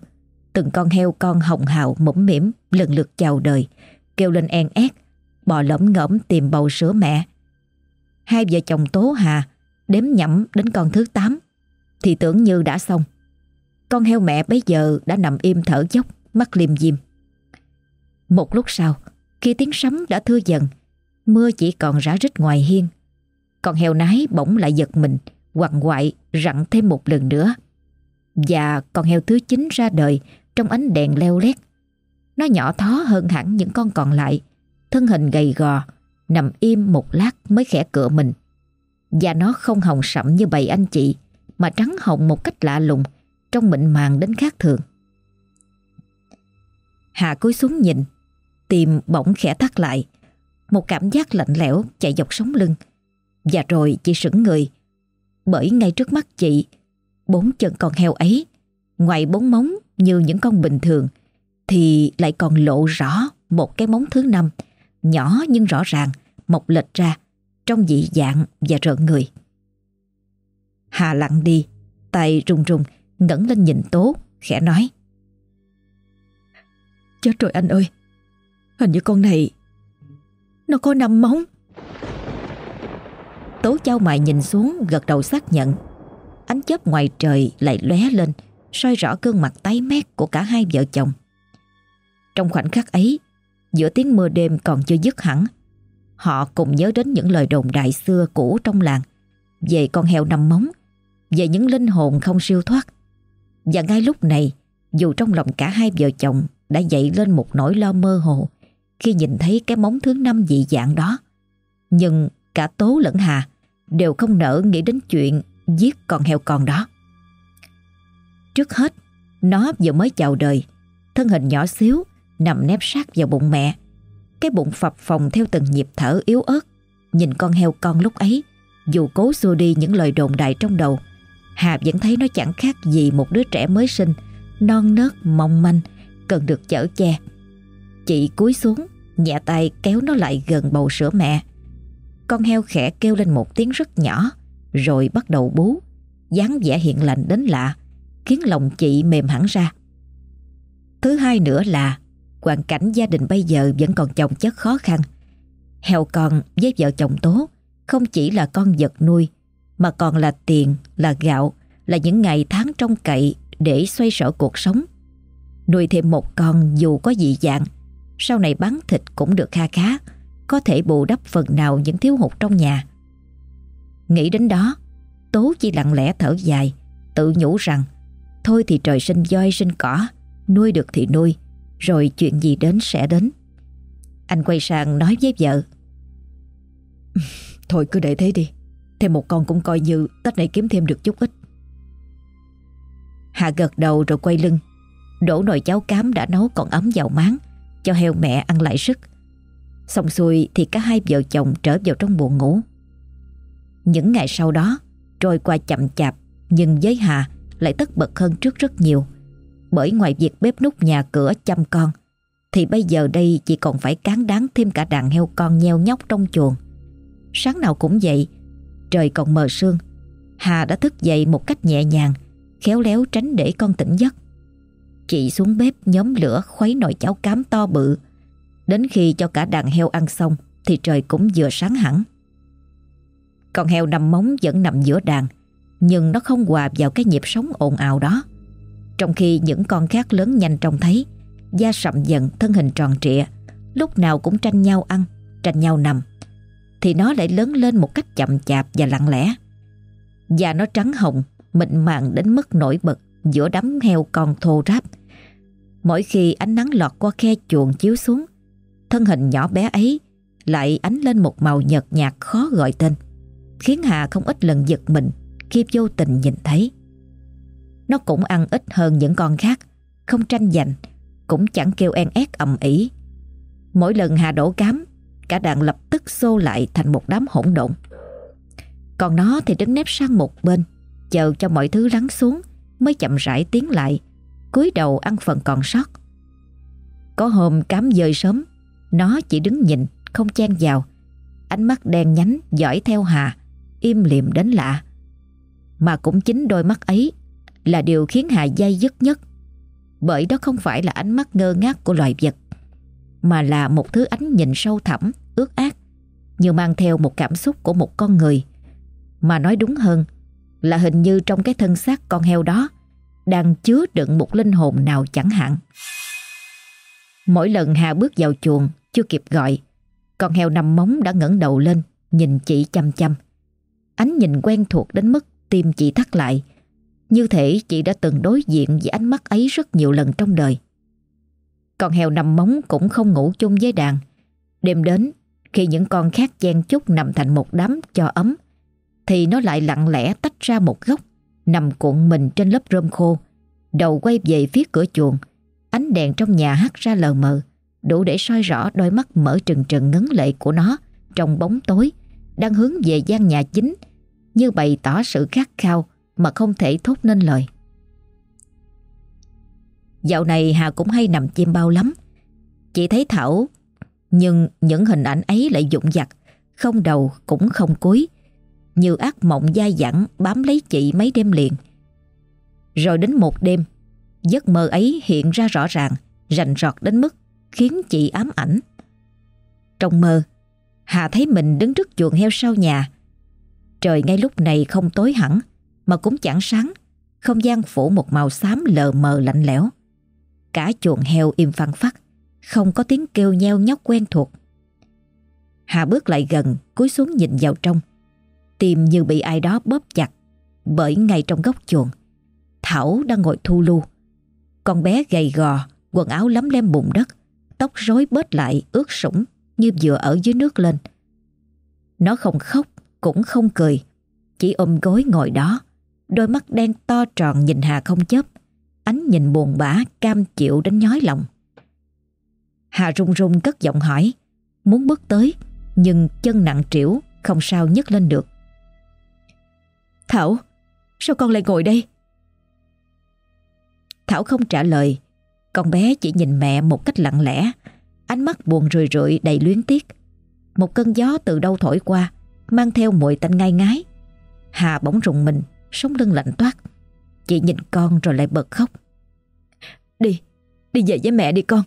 từng con heo con hồng hào mũm mỉm lần lượt chào đời, kêu lên en ét, bò lẫm ngẫm tìm bầu sữa mẹ. Hai vợ chồng Tố Hà đếm nhẩm đến con thứ tám thì tưởng như đã xong. Con heo mẹ bây giờ đã nằm im thở dốc, mắt liêm diêm. Một lúc sau, khi tiếng sấm đã thưa dần, mưa chỉ còn rã rít ngoài hiên. Con heo nái bỗng lại giật mình, quằn quại rặn thêm một lần nữa. Và con heo thứ chín ra đời trong ánh đèn leo lét. Nó nhỏ thó hơn hẳn những con còn lại, thân hình gầy gò, nằm im một lát mới khẽ cựa mình. Và nó không hồng sậm như bầy anh chị, mà trắng hồng một cách lạ lùng, trong mịn màng đến khác thường. hạ cúi xuống nhìn, tim bỗng khẽ thắt lại. Một cảm giác lạnh lẽo chạy dọc sống lưng. Và rồi chị sững người, bởi ngay trước mắt chị, bốn chân con heo ấy, ngoài bốn móng như những con bình thường, thì lại còn lộ rõ một cái móng thứ năm, nhỏ nhưng rõ ràng, mọc lệch ra, trong dị dạng và rợn người. Hà lặng đi, tay run run, ngẩng lên nhìn Tố, khẽ nói. Chết rồi anh ơi, hình như con này, nó có năm móng. Tố trao mày nhìn xuống, gật đầu xác nhận. Ánh chớp ngoài trời lại lóe lên, soi rõ gương mặt tái mét của cả hai vợ chồng. Trong khoảnh khắc ấy, Giữa tiếng mưa đêm còn chưa dứt hẳn, Họ cùng nhớ đến những lời đồn đại xưa cũ trong làng Về con heo nằm móng, Về những linh hồn không siêu thoát. Và ngay lúc này, Dù trong lòng cả hai vợ chồng Đã dậy lên một nỗi lo mơ hồ Khi nhìn thấy cái móng thứ năm dị dạng đó, Nhưng cả Tố lẫn Hà đều không nỡ nghĩ đến chuyện giết con heo con đó. Trước hết, nó vừa mới chào đời, thân hình nhỏ xíu, nằm nép sát vào bụng mẹ. Cái bụng phập phồng theo từng nhịp thở yếu ớt. Nhìn con heo con lúc ấy, dù cố xua đi những lời đồn đại trong đầu, Hà vẫn thấy nó chẳng khác gì một đứa trẻ mới sinh, non nớt, mong manh, cần được chở che. Chị cúi xuống, nhẹ tay kéo nó lại gần bầu sữa mẹ. Con heo khẽ kêu lên một tiếng rất nhỏ Rồi bắt đầu bú. Dáng vẻ hiện lành đến lạ Khiến lòng chị mềm hẳn ra. Thứ hai nữa là Hoàn cảnh gia đình bây giờ vẫn còn chồng chất khó khăn. Heo con với vợ chồng Tố Không chỉ là con vật nuôi Mà còn là tiền, là gạo Là những ngày tháng trong cậy Để xoay sở cuộc sống. Nuôi thêm một con dù có dị dạng Sau này bán thịt cũng được kha khá có thể bù đắp phần nào những thiếu hụt trong nhà. Nghĩ đến đó, Tố chỉ lặng lẽ thở dài, tự nhủ rằng thôi thì trời sinh voi sinh cỏ, nuôi được thì nuôi, rồi chuyện gì đến sẽ đến. Anh quay sang nói với vợ. Thôi cứ để thế đi, thêm một con cũng coi như Tết này kiếm thêm được chút ít. Hạ gật đầu rồi quay lưng, đổ nồi cháo cám đã nấu còn ấm vào máng, cho heo mẹ ăn lại sức. Xong xuôi thì cả hai vợ chồng trở vào trong buồn ngủ. Những ngày sau đó trôi qua chậm chạp nhưng với Hà lại tất bật hơn trước rất nhiều. Bởi ngoài việc bếp nút nhà cửa chăm con thì bây giờ đây chỉ còn phải cán đáng thêm cả đàn heo con nheo nhóc trong chuồng. Sáng nào cũng vậy, trời còn mờ sương. Hà đã thức dậy một cách nhẹ nhàng, khéo léo tránh để con tỉnh giấc. Chị xuống bếp nhóm lửa khuấy nồi cháo cám to bự Đến khi cho cả đàn heo ăn xong, Thì trời cũng vừa sáng hẳn. Con heo nằm móng vẫn nằm giữa đàn, Nhưng nó không hòa vào cái nhịp sống ồn ào đó. Trong khi những con khác lớn nhanh trông thấy, Da sậm dần, thân hình tròn trịa, Lúc nào cũng tranh nhau ăn, Tranh nhau nằm, Thì nó lại lớn lên một cách chậm chạp và lặng lẽ. Da nó trắng hồng, Mịn màng đến mức nổi bật Giữa đám heo con thô ráp. Mỗi khi ánh nắng lọt qua khe chuồng chiếu xuống thân hình nhỏ bé ấy lại ánh lên một màu nhợt nhạt khó gọi tên, khiến Hà không ít lần giật mình khi vô tình nhìn thấy. Nó cũng ăn ít hơn những con khác, không tranh giành, cũng chẳng kêu en ét ầm ĩ. Mỗi lần Hà đổ cám, cả đàn lập tức xô lại thành một đám hỗn độn. Còn nó thì đứng nép sang một bên, chờ cho mọi thứ lắng xuống mới chậm rãi tiến lại, cúi đầu ăn phần còn sót. Có hôm cám dời sớm, nó chỉ đứng nhìn, Không chen vào. Ánh mắt đen nhánh, dõi theo Hà, Im liệm đến lạ. Mà cũng chính đôi mắt ấy Là điều khiến Hà dây dứt nhất. Bởi đó không phải là ánh mắt ngơ ngác của loài vật, Mà là một thứ ánh nhìn sâu thẳm, Ước ác, Như mang theo một cảm xúc của một con người. Mà nói đúng hơn, Là hình như trong cái thân xác con heo đó đang chứa đựng một linh hồn nào chẳng hạn. Mỗi lần Hà bước vào chuồng chưa kịp gọi, con heo nằm móng đã ngẩng đầu lên nhìn chị chăm chăm. Ánh nhìn quen thuộc đến mức tim chị thắt lại. Như thể chị đã từng đối diện với ánh mắt ấy rất nhiều lần trong đời. Con heo nằm móng cũng không ngủ chung với đàn. Đêm đến, khi những con khác chen chúc nằm thành một đám cho ấm, thì nó lại lặng lẽ tách ra một góc, nằm cuộn mình trên lớp rơm khô, đầu quay về phía cửa chuồng. Ánh đèn trong nhà hắt ra lờ mờ, đủ để soi rõ đôi mắt mở trừng trừng ngấn lệ của nó trong bóng tối, đang hướng về gian nhà chính, như bày tỏ sự khát khao mà không thể thốt nên lời. Dạo này Hà cũng hay nằm chim bao lắm. Chị thấy Thảo, nhưng những hình ảnh ấy lại dụng dặt, không đầu cũng không cuối, như ác mộng dai dẳng bám lấy chị mấy đêm liền. Rồi đến một đêm, giấc mơ ấy hiện ra rõ ràng, rành rọt đến mức khiến chị ám ảnh. Trong mơ, Hà thấy mình đứng trước chuồng heo sau nhà. Trời ngay lúc này không tối hẳn, mà cũng chẳng sáng, không gian phủ một màu xám lờ mờ lạnh lẽo. Cả chuồng heo im phăng phắc, không có tiếng kêu nheo nhóc quen thuộc. Hà bước lại gần, cúi xuống nhìn vào trong. Tim như bị ai đó bóp chặt, bởi ngay trong góc chuồng, Thảo đang ngồi thu lưu. Con bé gầy gò, quần áo lấm lem bùn đất, tóc rối bết lại ướt sũng như vừa ở dưới nước lên. Nó không khóc, cũng không cười, chỉ ôm gối ngồi đó, đôi mắt đen to tròn nhìn Hà không chớp, ánh nhìn buồn bã cam chịu đến nhói lòng. Hà run run cất giọng hỏi, muốn bước tới, nhưng chân nặng trĩu không sao nhấc lên được. Thảo, sao con lại ngồi đây? Thảo không trả lời, con bé chỉ nhìn mẹ một cách lặng lẽ, ánh mắt buồn rười rượi đầy luyến tiếc. Một cơn gió từ đâu thổi qua, mang theo mùi tanh ngai ngái. Hà bỗng rùng mình, sống lưng lạnh toát. Chị nhìn con rồi lại bật khóc. Đi, đi về với mẹ đi con,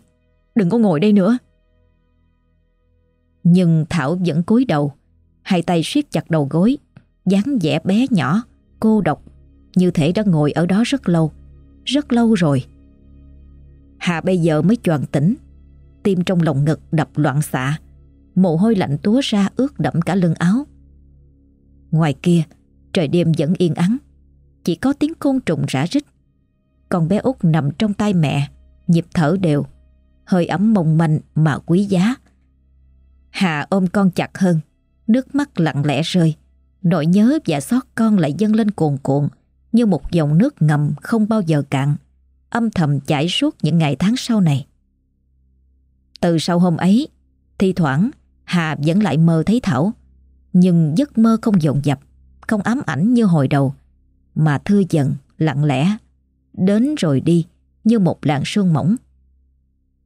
đừng có ngồi đây nữa. Nhưng Thảo vẫn cúi đầu, hai tay siết chặt đầu gối, dáng vẻ bé nhỏ, cô độc, như thể đã ngồi ở đó rất lâu, rất lâu rồi. Hà bây giờ mới choàng tỉnh, tim trong lòng ngực đập loạn xạ, mồ hôi lạnh túa ra ướt đẫm cả lưng áo. Ngoài kia, trời đêm vẫn yên ắng, chỉ có tiếng côn trùng rã rít. Con bé út nằm trong tay mẹ, nhịp thở đều, hơi ấm mong manh mà quý giá. Hà ôm con chặt hơn, nước mắt lặng lẽ rơi. Nỗi nhớ và xót con lại dâng lên cuồn cuộn như một dòng nước ngầm không bao giờ cạn, âm thầm chảy suốt những ngày tháng sau này. Từ sau hôm ấy, thi thoảng Hà vẫn lại mơ thấy Thảo, nhưng giấc mơ không dồn dập, không ám ảnh như hồi đầu, mà thư dần, lặng lẽ, đến rồi đi như một làn sương mỏng.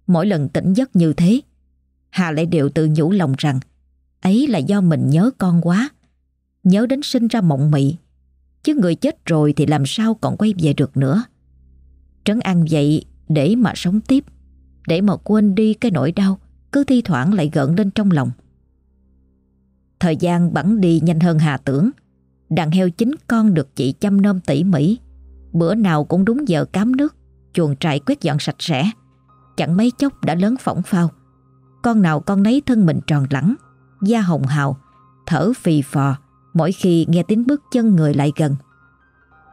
Mỗi lần tỉnh giấc như thế, Hà lại đều tự nhủ lòng rằng ấy là do mình nhớ con quá, nhớ đến sinh ra mộng mị, chứ người chết rồi thì làm sao còn quay về được nữa. Trấn an vậy để mà sống tiếp, để mà quên đi cái nỗi đau cứ thi thoảng lại gợn lên trong lòng. Thời gian bẵng đi nhanh hơn Hà tưởng, đàn heo chính con được chị chăm nom tỉ mỉ, bữa nào cũng đúng giờ cám nước, chuồng trại quét dọn sạch sẽ, chẳng mấy chốc đã lớn phỏng phao. Con nào con nấy thân mình tròn lẳng, da hồng hào, thở phì phò mỗi khi nghe tiếng bước chân người lại gần.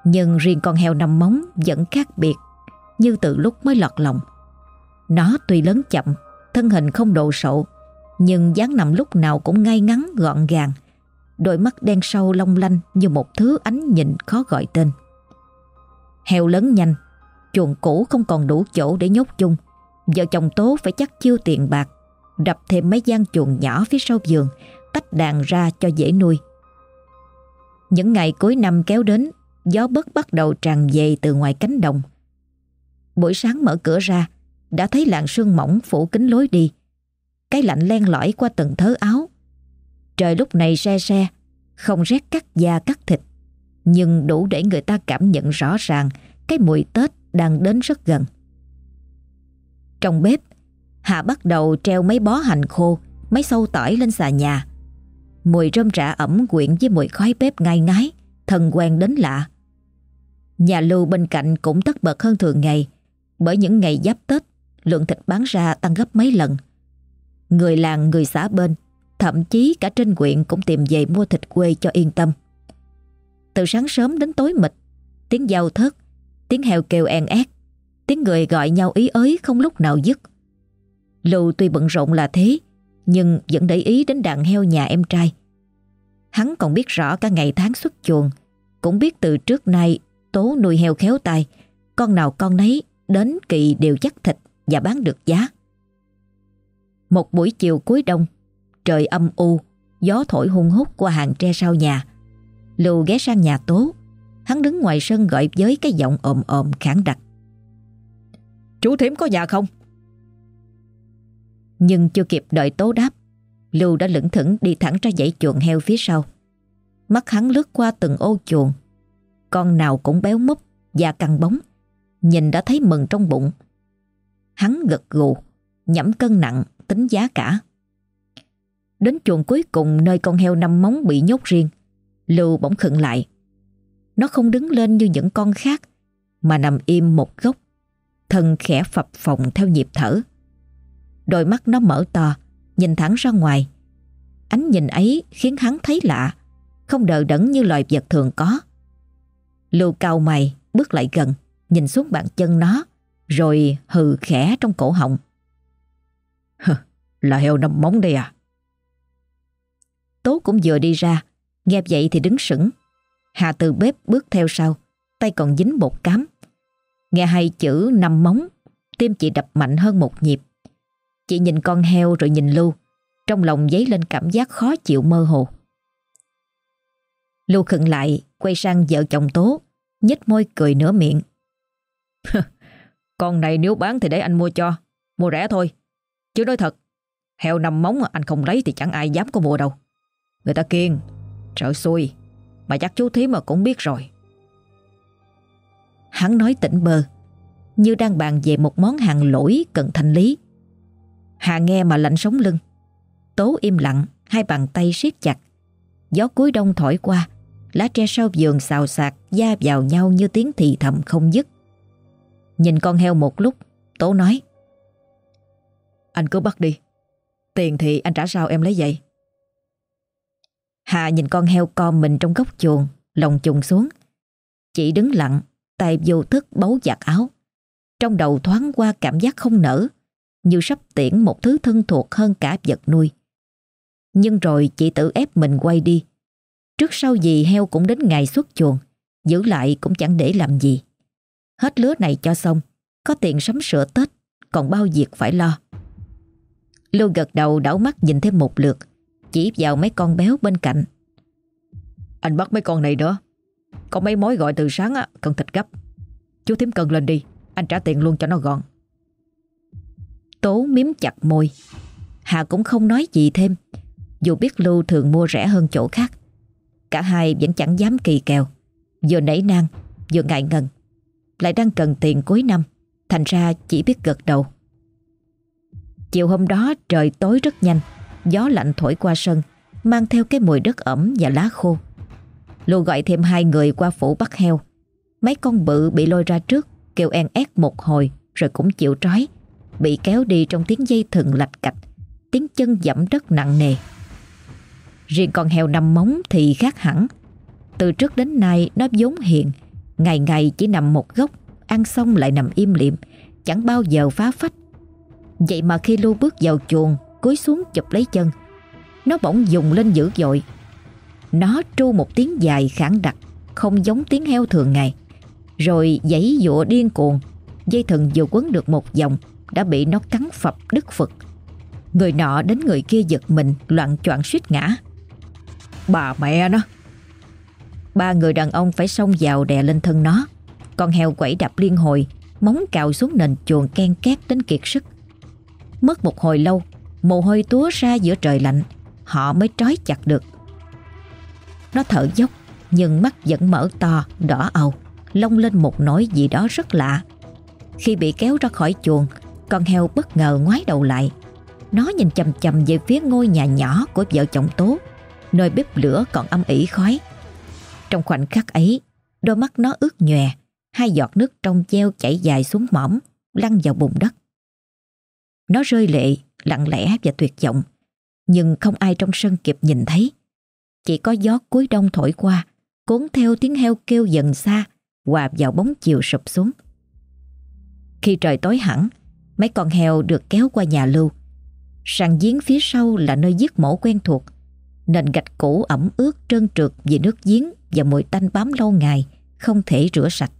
Nhưng riêng con heo nằm móng vẫn khác biệt, như từ lúc mới lọt lòng. Nó tuy lớn chậm, thân hình không độ sộ, nhưng dáng nằm lúc nào cũng ngay ngắn gọn gàng, đôi mắt đen sâu long lanh như một thứ ánh nhìn khó gọi tên. Heo lớn nhanh, chuồng cũ không còn đủ chỗ để nhốt chung, vợ chồng Tố phải chắc chiêu tiền bạc, đập thêm mấy gian chuồng nhỏ phía sau giường, tách đàn ra cho dễ nuôi. Những ngày cuối năm kéo đến, gió bất bắt đầu tràn về từ ngoài cánh đồng. Buổi sáng mở cửa ra, đã thấy làn sương mỏng phủ kính lối đi. Cái lạnh len lỏi qua từng thớ áo. Trời lúc này se se, không rét cắt da cắt thịt, nhưng đủ để người ta cảm nhận rõ ràng cái mùi Tết đang đến rất gần. Trong bếp, Hà bắt đầu treo mấy bó hành khô, mấy sâu tỏi lên xà nhà. Mùi rơm rạ ẩm quyện với mùi khói bếp ngai ngái, thân quen đến lạ. Nhà lưu bên cạnh cũng tất bật hơn thường ngày bởi những ngày giáp Tết lượng thịt bán ra tăng gấp mấy lần. Người làng, người xã bên thậm chí cả trên quyện cũng tìm về mua thịt quê cho yên tâm. Từ sáng sớm đến tối mịt tiếng giao thớt, tiếng heo kêu en ét, tiếng người gọi nhau ý ới không lúc nào dứt. Lưu tuy bận rộn là thế nhưng vẫn để ý đến đàn heo nhà em trai. Hắn còn biết rõ cả ngày tháng xuất chuồng, cũng biết từ trước nay Tố nuôi heo khéo tay, con nào con nấy đến kỳ đều chắc thịt và bán được giá. Một buổi chiều cuối đông, trời âm u, gió thổi hung hút qua hàng tre sau nhà. Lưu ghé sang nhà Tố, hắn đứng ngoài sân gọi với cái giọng ồm ồm khản đặc. Chú thím có nhà không? Nhưng chưa kịp đợi Tố đáp, Lưu đã lững thững đi thẳng ra dãy chuồng heo phía sau. Mắt hắn lướt qua từng ô chuồng. Con nào cũng béo múp và căng bóng. Nhìn đã thấy mừng trong bụng. Hắn gật gù, nhẫm cân nặng, tính giá cả. Đến chuồng cuối cùng nơi con heo năm móng bị nhốt riêng, Lưu bỗng khựng lại. Nó không đứng lên như những con khác, mà nằm im một góc, thân khẽ phập phồng theo nhịp thở. Đôi mắt nó mở to, nhìn thẳng ra ngoài. Ánh nhìn ấy khiến hắn thấy lạ, không đờ đẫn như loài vật thường có. Lưu cao mày, bước lại gần, nhìn xuống bàn chân nó, rồi hừ khẽ trong cổ họng. là heo nằm móng đây à? Tố cũng vừa đi ra, nghe vậy thì đứng sững. Hà từ bếp bước theo sau, tay còn dính bột cám. Nghe hai chữ nằm móng, tim chị đập mạnh hơn một nhịp. Chị nhìn con heo rồi nhìn Lưu, trong lòng dấy lên cảm giác khó chịu mơ hồ. Lưu khựng lại, quay sang vợ chồng Tố, nhếch môi cười nửa miệng. con này nếu bán thì để anh mua cho, mua rẻ thôi. Chứ nói thật, heo nằm móng anh không lấy thì chẳng ai dám có mua đâu. Người ta kiên, trời xui, mà chắc chú thí mà cũng biết rồi. Hắn nói tỉnh bơ, như đang bàn về một món hàng lỗi cần thanh lý. Hà nghe mà lạnh sống lưng. Tố im lặng, hai bàn tay siết chặt. Gió cuối đông thổi qua, lá tre sau vườn xào xạc da vào nhau như tiếng thì thầm không dứt. Nhìn con heo một lúc, Tố nói. Anh cứ bắt đi, tiền thì anh trả sao em lấy vậy. Hà nhìn con heo con mình trong góc chuồng, lòng trùng xuống. Chị đứng lặng, tay vô thức bấu giặt áo. Trong đầu thoáng qua cảm giác không nở, như sắp tiễn một thứ thân thuộc hơn cả vật nuôi. Nhưng rồi chị tự ép mình quay đi. Trước sau gì heo cũng đến ngày xuất chuồng, giữ lại cũng chẳng để làm gì. Hết lứa này cho xong, có tiền sắm sửa Tết, còn bao việc phải lo. Lưu gật đầu đảo mắt nhìn thêm một lượt, chỉ vào mấy con béo bên cạnh. Anh bắt mấy con này nữa. Có mấy mối gọi từ sáng á, cần thịt gấp. Chú thím cần lên đi, anh trả tiền luôn cho nó gọn. Tố miếm chặt môi. Hà cũng không nói gì thêm, dù biết Lưu thường mua rẻ hơn chỗ khác. Cả hai vẫn chẳng dám kỳ kèo, vừa nảy nang, vừa ngại ngần. Lại đang cần tiền cuối năm, thành ra chỉ biết gật đầu. Chiều hôm đó trời tối rất nhanh, gió lạnh thổi qua sân, mang theo cái mùi đất ẩm và lá khô. Lưu gọi thêm hai người qua phủ bắt heo. Mấy con bự bị lôi ra trước, kêu en ép một hồi rồi cũng chịu trói bị kéo đi trong tiếng dây thừng lạch cạch, tiếng chân dẫm đất nặng nề. Riêng con heo nằm móng thì khác hẳn. Từ trước đến nay nó vốn hiền, ngày ngày chỉ nằm một góc, ăn xong lại nằm im liệm, chẳng bao giờ phá phách. Vậy mà khi Lưu bước vào chuồng, cúi xuống chụp lấy chân, nó bỗng dùng lên dữ dội. Nó tru một tiếng dài khản đặc, không giống tiếng heo thường ngày. Rồi giấy dụa điên cuồng, dây thừng vừa quấn được một vòng đã bị nó cắn phập đứt phật. Người nọ đến người kia giật mình loạn choạng suýt ngã. Bà mẹ nó! Ba người đàn ông phải xông vào đè lên thân nó. Con heo quẩy đập liên hồi, móng cào xuống nền chuồng ken két đến kiệt sức. Mất một hồi lâu, mồ hôi túa ra giữa trời lạnh, họ mới trói chặt được. Nó thở dốc, nhưng mắt vẫn mở to, đỏ ầu, lông lên một nỗi gì đó rất lạ. Khi bị kéo ra khỏi chuồng, con heo bất ngờ ngoái đầu lại. Nó nhìn chầm chầm về phía ngôi nhà nhỏ của vợ chồng Tố Nơi bếp lửa còn âm ỉ khói. Trong khoảnh khắc ấy Đôi mắt nó ướt nhòe Hai giọt nước trong treo chảy dài xuống mỏm Lăn vào bùn đất. Nó rơi lệ, lặng lẽ và tuyệt vọng Nhưng không ai trong sân kịp nhìn thấy. Chỉ có gió cuối đông thổi qua Cuốn theo tiếng heo kêu dần xa Hòa vào bóng chiều sụp xuống. Khi trời tối hẳn Mấy con heo được kéo qua nhà lưu. Sàn giếng phía sau là nơi giết mổ quen thuộc. Nền gạch cũ ẩm ướt trơn trượt vì nước giếng và mùi tanh bám lâu ngày, không thể rửa sạch.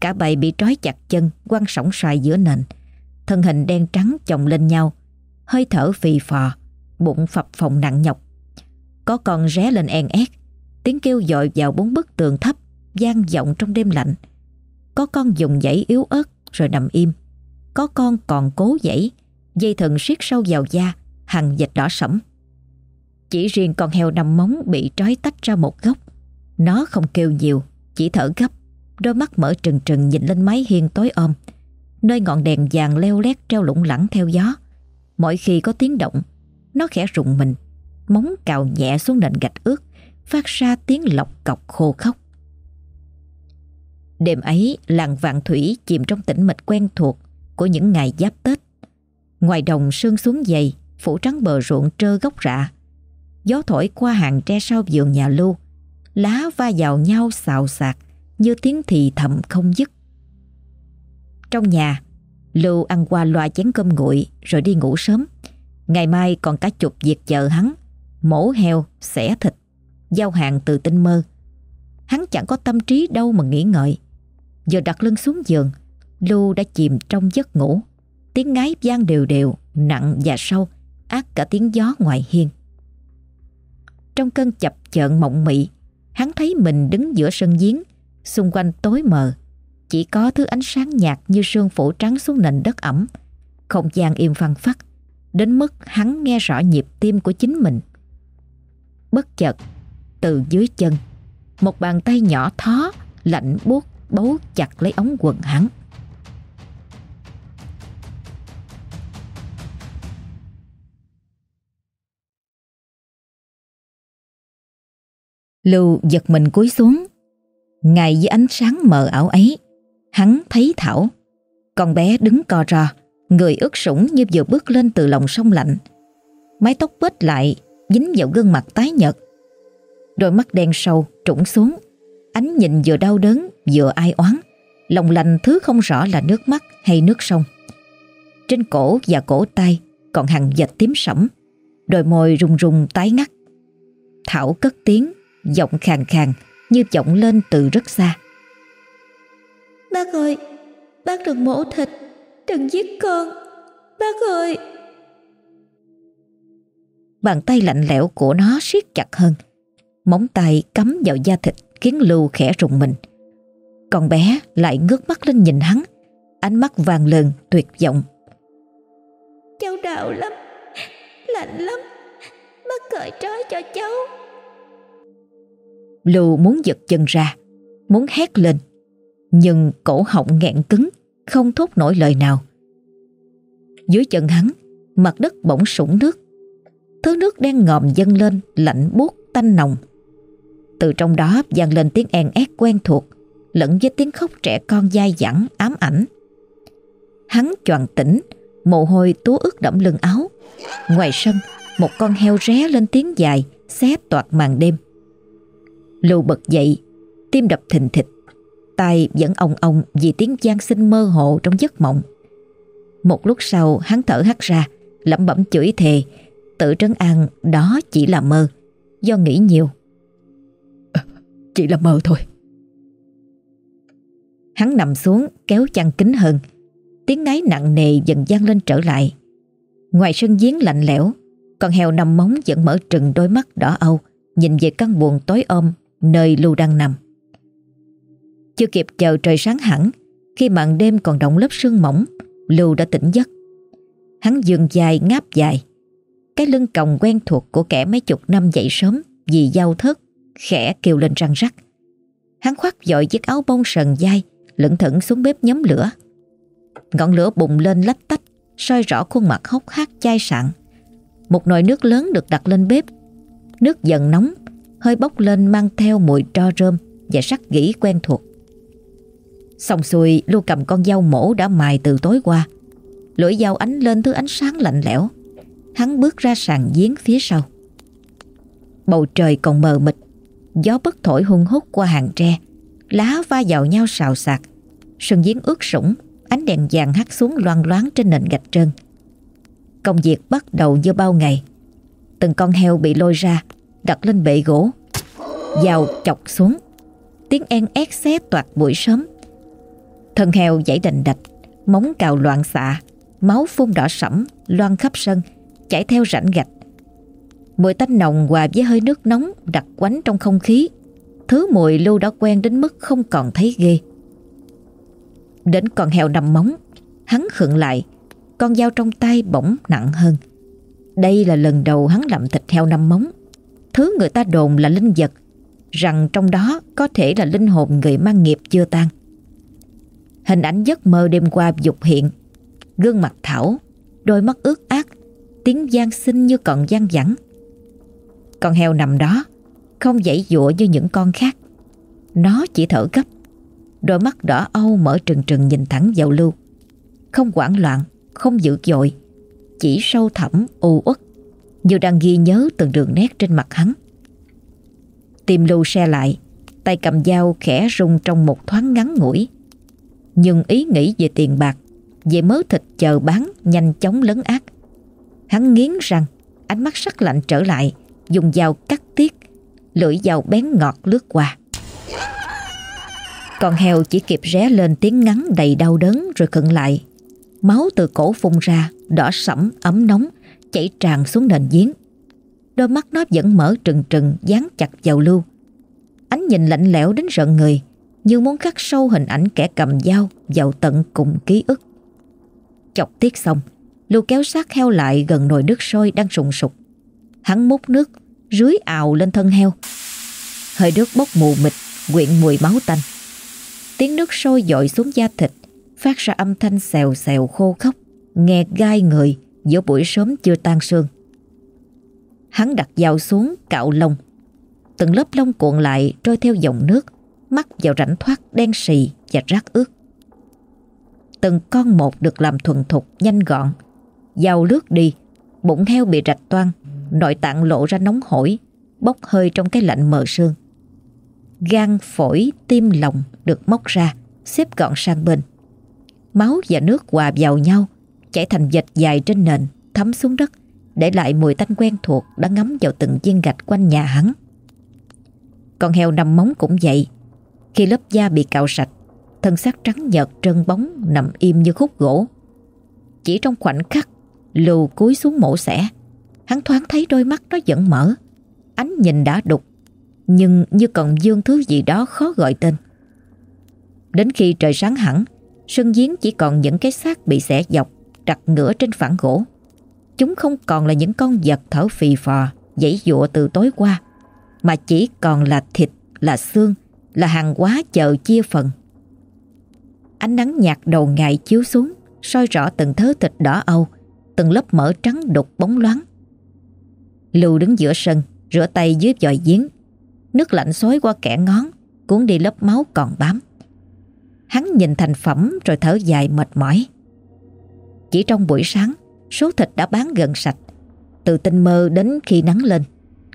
Cả bầy bị trói chặt chân, quăng sóng xoài giữa nền. Thân hình đen trắng chồng lên nhau, hơi thở phì phò, bụng phập phồng nặng nhọc. Có con ré lên en ét, tiếng kêu dội vào bốn bức tường thấp gian vọng trong đêm lạnh. Có con dùng dãy yếu ớt rồi nằm im có con còn cố dãy, dây thừng siết sâu vào da hằng dịch đỏ sẫm. Chỉ riêng con heo nằm móng bị trói tách ra một góc. Nó không kêu nhiều, chỉ thở gấp. Đôi mắt mở trừng trừng nhìn lên mái hiên tối om, Nơi ngọn đèn vàng leo lét treo lủng lẳng theo gió. Mỗi khi có tiếng động, Nó khẽ rụng mình, Móng cào nhẹ xuống nền gạch ướt, Phát ra tiếng lọc cọc khô khóc. Đêm ấy, làng vạn thủy chìm trong tĩnh mịch quen thuộc. Của những ngày giáp Tết Ngoài đồng sương xuống dày Phủ trắng bờ ruộng trơ gốc rạ Gió thổi qua hàng tre sau vườn nhà lưu Lá va vào nhau xào xạc như tiếng thì thầm không dứt. Trong nhà, Lưu ăn qua loa chén cơm nguội rồi đi ngủ sớm. Ngày mai còn cả chục việc chờ hắn, mổ heo, xẻ thịt, giao hàng từ tinh mơ. Hắn chẳng có tâm trí đâu mà nghĩ ngợi. Giờ đặt lưng xuống giường, Lưu đã chìm trong giấc ngủ. Tiếng ngái vang đều đều, nặng và sâu, ác cả tiếng gió ngoài hiên. Trong cơn chập chợn mộng mị, hắn thấy mình đứng giữa sân giếng, Xung quanh tối mờ Chỉ có thứ ánh sáng nhạt như sương phủ trắng xuống nền đất ẩm Không gian im phăng phắc Đến mức hắn nghe rõ nhịp tim của chính mình Bất chợt Từ dưới chân Một bàn tay nhỏ thó Lạnh buốt bấu chặt lấy ống quần hắn Lưu giật mình cúi xuống. Ngay với ánh sáng mờ ảo ấy, Hắn thấy Thảo. Con bé đứng co ro, Người ướt sũng như vừa bước lên từ lòng sông lạnh. Mái tóc bết lại, Dính vào gương mặt tái nhợt. Đôi mắt đen sâu trũng xuống, Ánh nhìn vừa đau đớn Vừa ai oán. Lòng lành thứ không rõ là nước mắt hay nước sông. Trên cổ và cổ tay Còn hàng dệt tím sẫm, Đôi môi rung rung tái ngắt. Thảo cất tiếng. Giọng khàn khàn như vọng lên từ rất xa. Bác ơi, bác đừng mổ thịt, đừng giết con, bác ơi. Bàn tay lạnh lẽo của nó siết chặt hơn, móng tay cắm vào da thịt khiến Lưu khẽ rùng mình. Con bé lại ngước mắt lên nhìn hắn, ánh mắt vàng lờn tuyệt vọng. Cháu đau lắm, lạnh lắm, bác cởi trói cho cháu. Lưu muốn giật chân ra, Muốn hét lên, Nhưng cổ họng nghẹn cứng, Không thốt nổi lời nào. Dưới chân hắn, Mặt đất bỗng sũng nước. Thứ nước đen ngòm dâng lên, Lạnh buốt, tanh nồng. Từ trong đó vang lên tiếng en ét quen thuộc, Lẫn với tiếng khóc trẻ con dai dẳng, ám ảnh. Hắn choàng tỉnh, Mồ hôi túa ướt đẫm lưng áo. Ngoài sân, Một con heo ré lên tiếng dài, Xé toạc màn đêm. Lưu bật dậy, tim đập thình thịch, tay vẫn ong ong vì tiếng gian sinh mơ hồ trong giấc mộng. Một lúc sau hắn thở hắt ra, lẩm bẩm chửi thề, tự trấn an đó chỉ là mơ, do nghĩ nhiều. À, chỉ là mơ thôi. Hắn nằm xuống kéo chăn kín hơn, tiếng ngáy nặng nề dần gian lên trở lại. Ngoài sân giếng lạnh lẽo, con heo nằm móng vẫn mở trừng đôi mắt đỏ âu, nhìn về căn buồng tối ôm nơi Lưu đang nằm. Chưa kịp chờ trời sáng hẳn, khi màn đêm còn động lớp sương mỏng, Lưu đã tỉnh giấc. Hắn dường dài ngáp dài, cái lưng còng quen thuộc của kẻ mấy chục năm dậy sớm vì giao thớt, khẽ kêu lên răng rắc. Hắn khoác dội chiếc áo bông sần dai, lững thững xuống bếp nhóm lửa. Ngọn lửa bùng lên lách tách, soi rõ khuôn mặt hốc hác chai sạn. Một nồi nước lớn được đặt lên bếp. Nước dần nóng hơi bốc lên mang theo mùi tro rơm và sắc gỉ quen thuộc. Xong xuôi, Lưu cầm con dao mổ đã mài từ tối qua. Lưỡi dao ánh lên thứ ánh sáng lạnh lẽo. Hắn bước ra sàn giếng phía sau. Bầu trời còn mờ mịt, Gió bất thổi hung hút qua hàng tre, Lá va vào nhau xào xạc. Sân giếng ướt sũng, Ánh đèn vàng hắt xuống loang loáng trên nền gạch trơn. Công việc bắt đầu như bao ngày. Từng con heo bị lôi ra Đặt lên bệ gỗ. Dao chọc xuống. Tiếng en ét xé toạt buổi sớm. Thân heo dãy đành đạch, Móng cào loạn xạ, Máu phun đỏ sẫm Loan khắp sân, Chảy theo rãnh gạch. Mùi tanh nồng hòa với hơi nước nóng Đặc quánh trong không khí. Thứ mùi Lưu đã quen đến mức không còn thấy ghê. Đến con heo nằm móng, Hắn khựng lại, Con dao trong tay bỗng nặng hơn. Đây là lần đầu hắn làm thịt heo nằm móng. Thứ người ta đồn là linh vật, Rằng trong đó có thể là linh hồn người mang nghiệp chưa tan. Hình ảnh giấc mơ đêm qua dục hiện, Gương mặt Thảo, Đôi mắt ướt át, Tiếng gian xinh như còn gian dẳng. Con heo nằm đó, Không dãy dụa như những con khác. Nó chỉ thở gấp, Đôi mắt đỏ âu mở trừng trừng nhìn thẳng vào Lưu. Không hoảng loạn, Không dữ dội, Chỉ sâu thẳm, u uất. Như đang ghi nhớ từng đường nét trên mặt hắn. Tim Lưu xe lại Tay cầm dao khẽ rung trong một thoáng ngắn ngủi. Nhưng ý nghĩ về tiền bạc Về mớ thịt chờ bán Nhanh chóng lấn ác Hắn nghiến răng Ánh mắt sắc lạnh trở lại Dùng dao cắt tiết Lưỡi dao bén ngọt lướt qua. Con heo chỉ kịp ré lên tiếng ngắn đầy đau đớn rồi khựng lại. Máu từ cổ phun ra, đỏ sẫm, ấm nóng, chảy tràn xuống nền giếng. Đôi mắt nó vẫn mở trừng trừng dán chặt vào lưu. Ánh nhìn lạnh lẽo đến rợn người, như muốn khắc sâu hình ảnh kẻ cầm dao vào tận cùng ký ức. Chọc tiết xong, lưu kéo sát heo lại gần nồi nước sôi đang sùng sục. Hắn múc nước, rưới ào lên thân heo. Hơi nước bốc mù mịt, quyện mùi máu tanh. Tiếng nước sôi dội xuống da thịt Phát ra âm thanh xèo xèo khô khóc Nghe gai người Giữa buổi sớm chưa tan sương. Hắn đặt dao xuống cạo lông. Từng lớp lông cuộn lại Trôi theo dòng nước Mắc vào rãnh thoát đen sì và rác ướt. Từng con một được làm thuần thục Nhanh gọn. Dao lướt đi Bụng heo bị rạch toan Nội tạng lộ ra nóng hổi Bốc hơi trong cái lạnh mờ sương. Gan, phổi, tim lòng được móc ra, xếp gọn sang bên. Máu và nước hòa vào nhau, chảy thành vệt dài trên nền, thấm xuống đất, để lại mùi tanh quen thuộc đã ngấm vào từng viên gạch quanh nhà hắn. Con heo nằm móng cũng vậy. Khi lớp da bị cạo sạch, thân xác trắng nhợt trơn bóng nằm im như khúc gỗ. Chỉ trong khoảnh khắc, lù cúi xuống mổ xẻ, hắn thoáng thấy đôi mắt nó vẫn mở. Ánh nhìn đã đục nhưng như còn dương thứ gì đó khó gọi tên. Đến khi trời sáng hẳn, sân giếng chỉ còn những cái xác bị xẻ dọc, đặt ngửa trên phản gỗ. Chúng không còn là những con vật thở phì phò, dãy dụa từ tối qua, mà chỉ còn là thịt, là xương, là hàng hóa chờ chia phần. Ánh nắng nhạt đầu ngày chiếu xuống, soi rõ từng thớ thịt đỏ âu, từng lớp mỡ trắng đục bóng loáng. Lưu đứng giữa sân, rửa tay dưới vòi giếng, Nước lạnh xối qua kẻ ngón Cuốn đi lớp máu còn bám Hắn nhìn thành phẩm rồi thở dài mệt mỏi chỉ trong buổi sáng Số thịt đã bán gần sạch. Từ tinh mơ đến khi nắng lên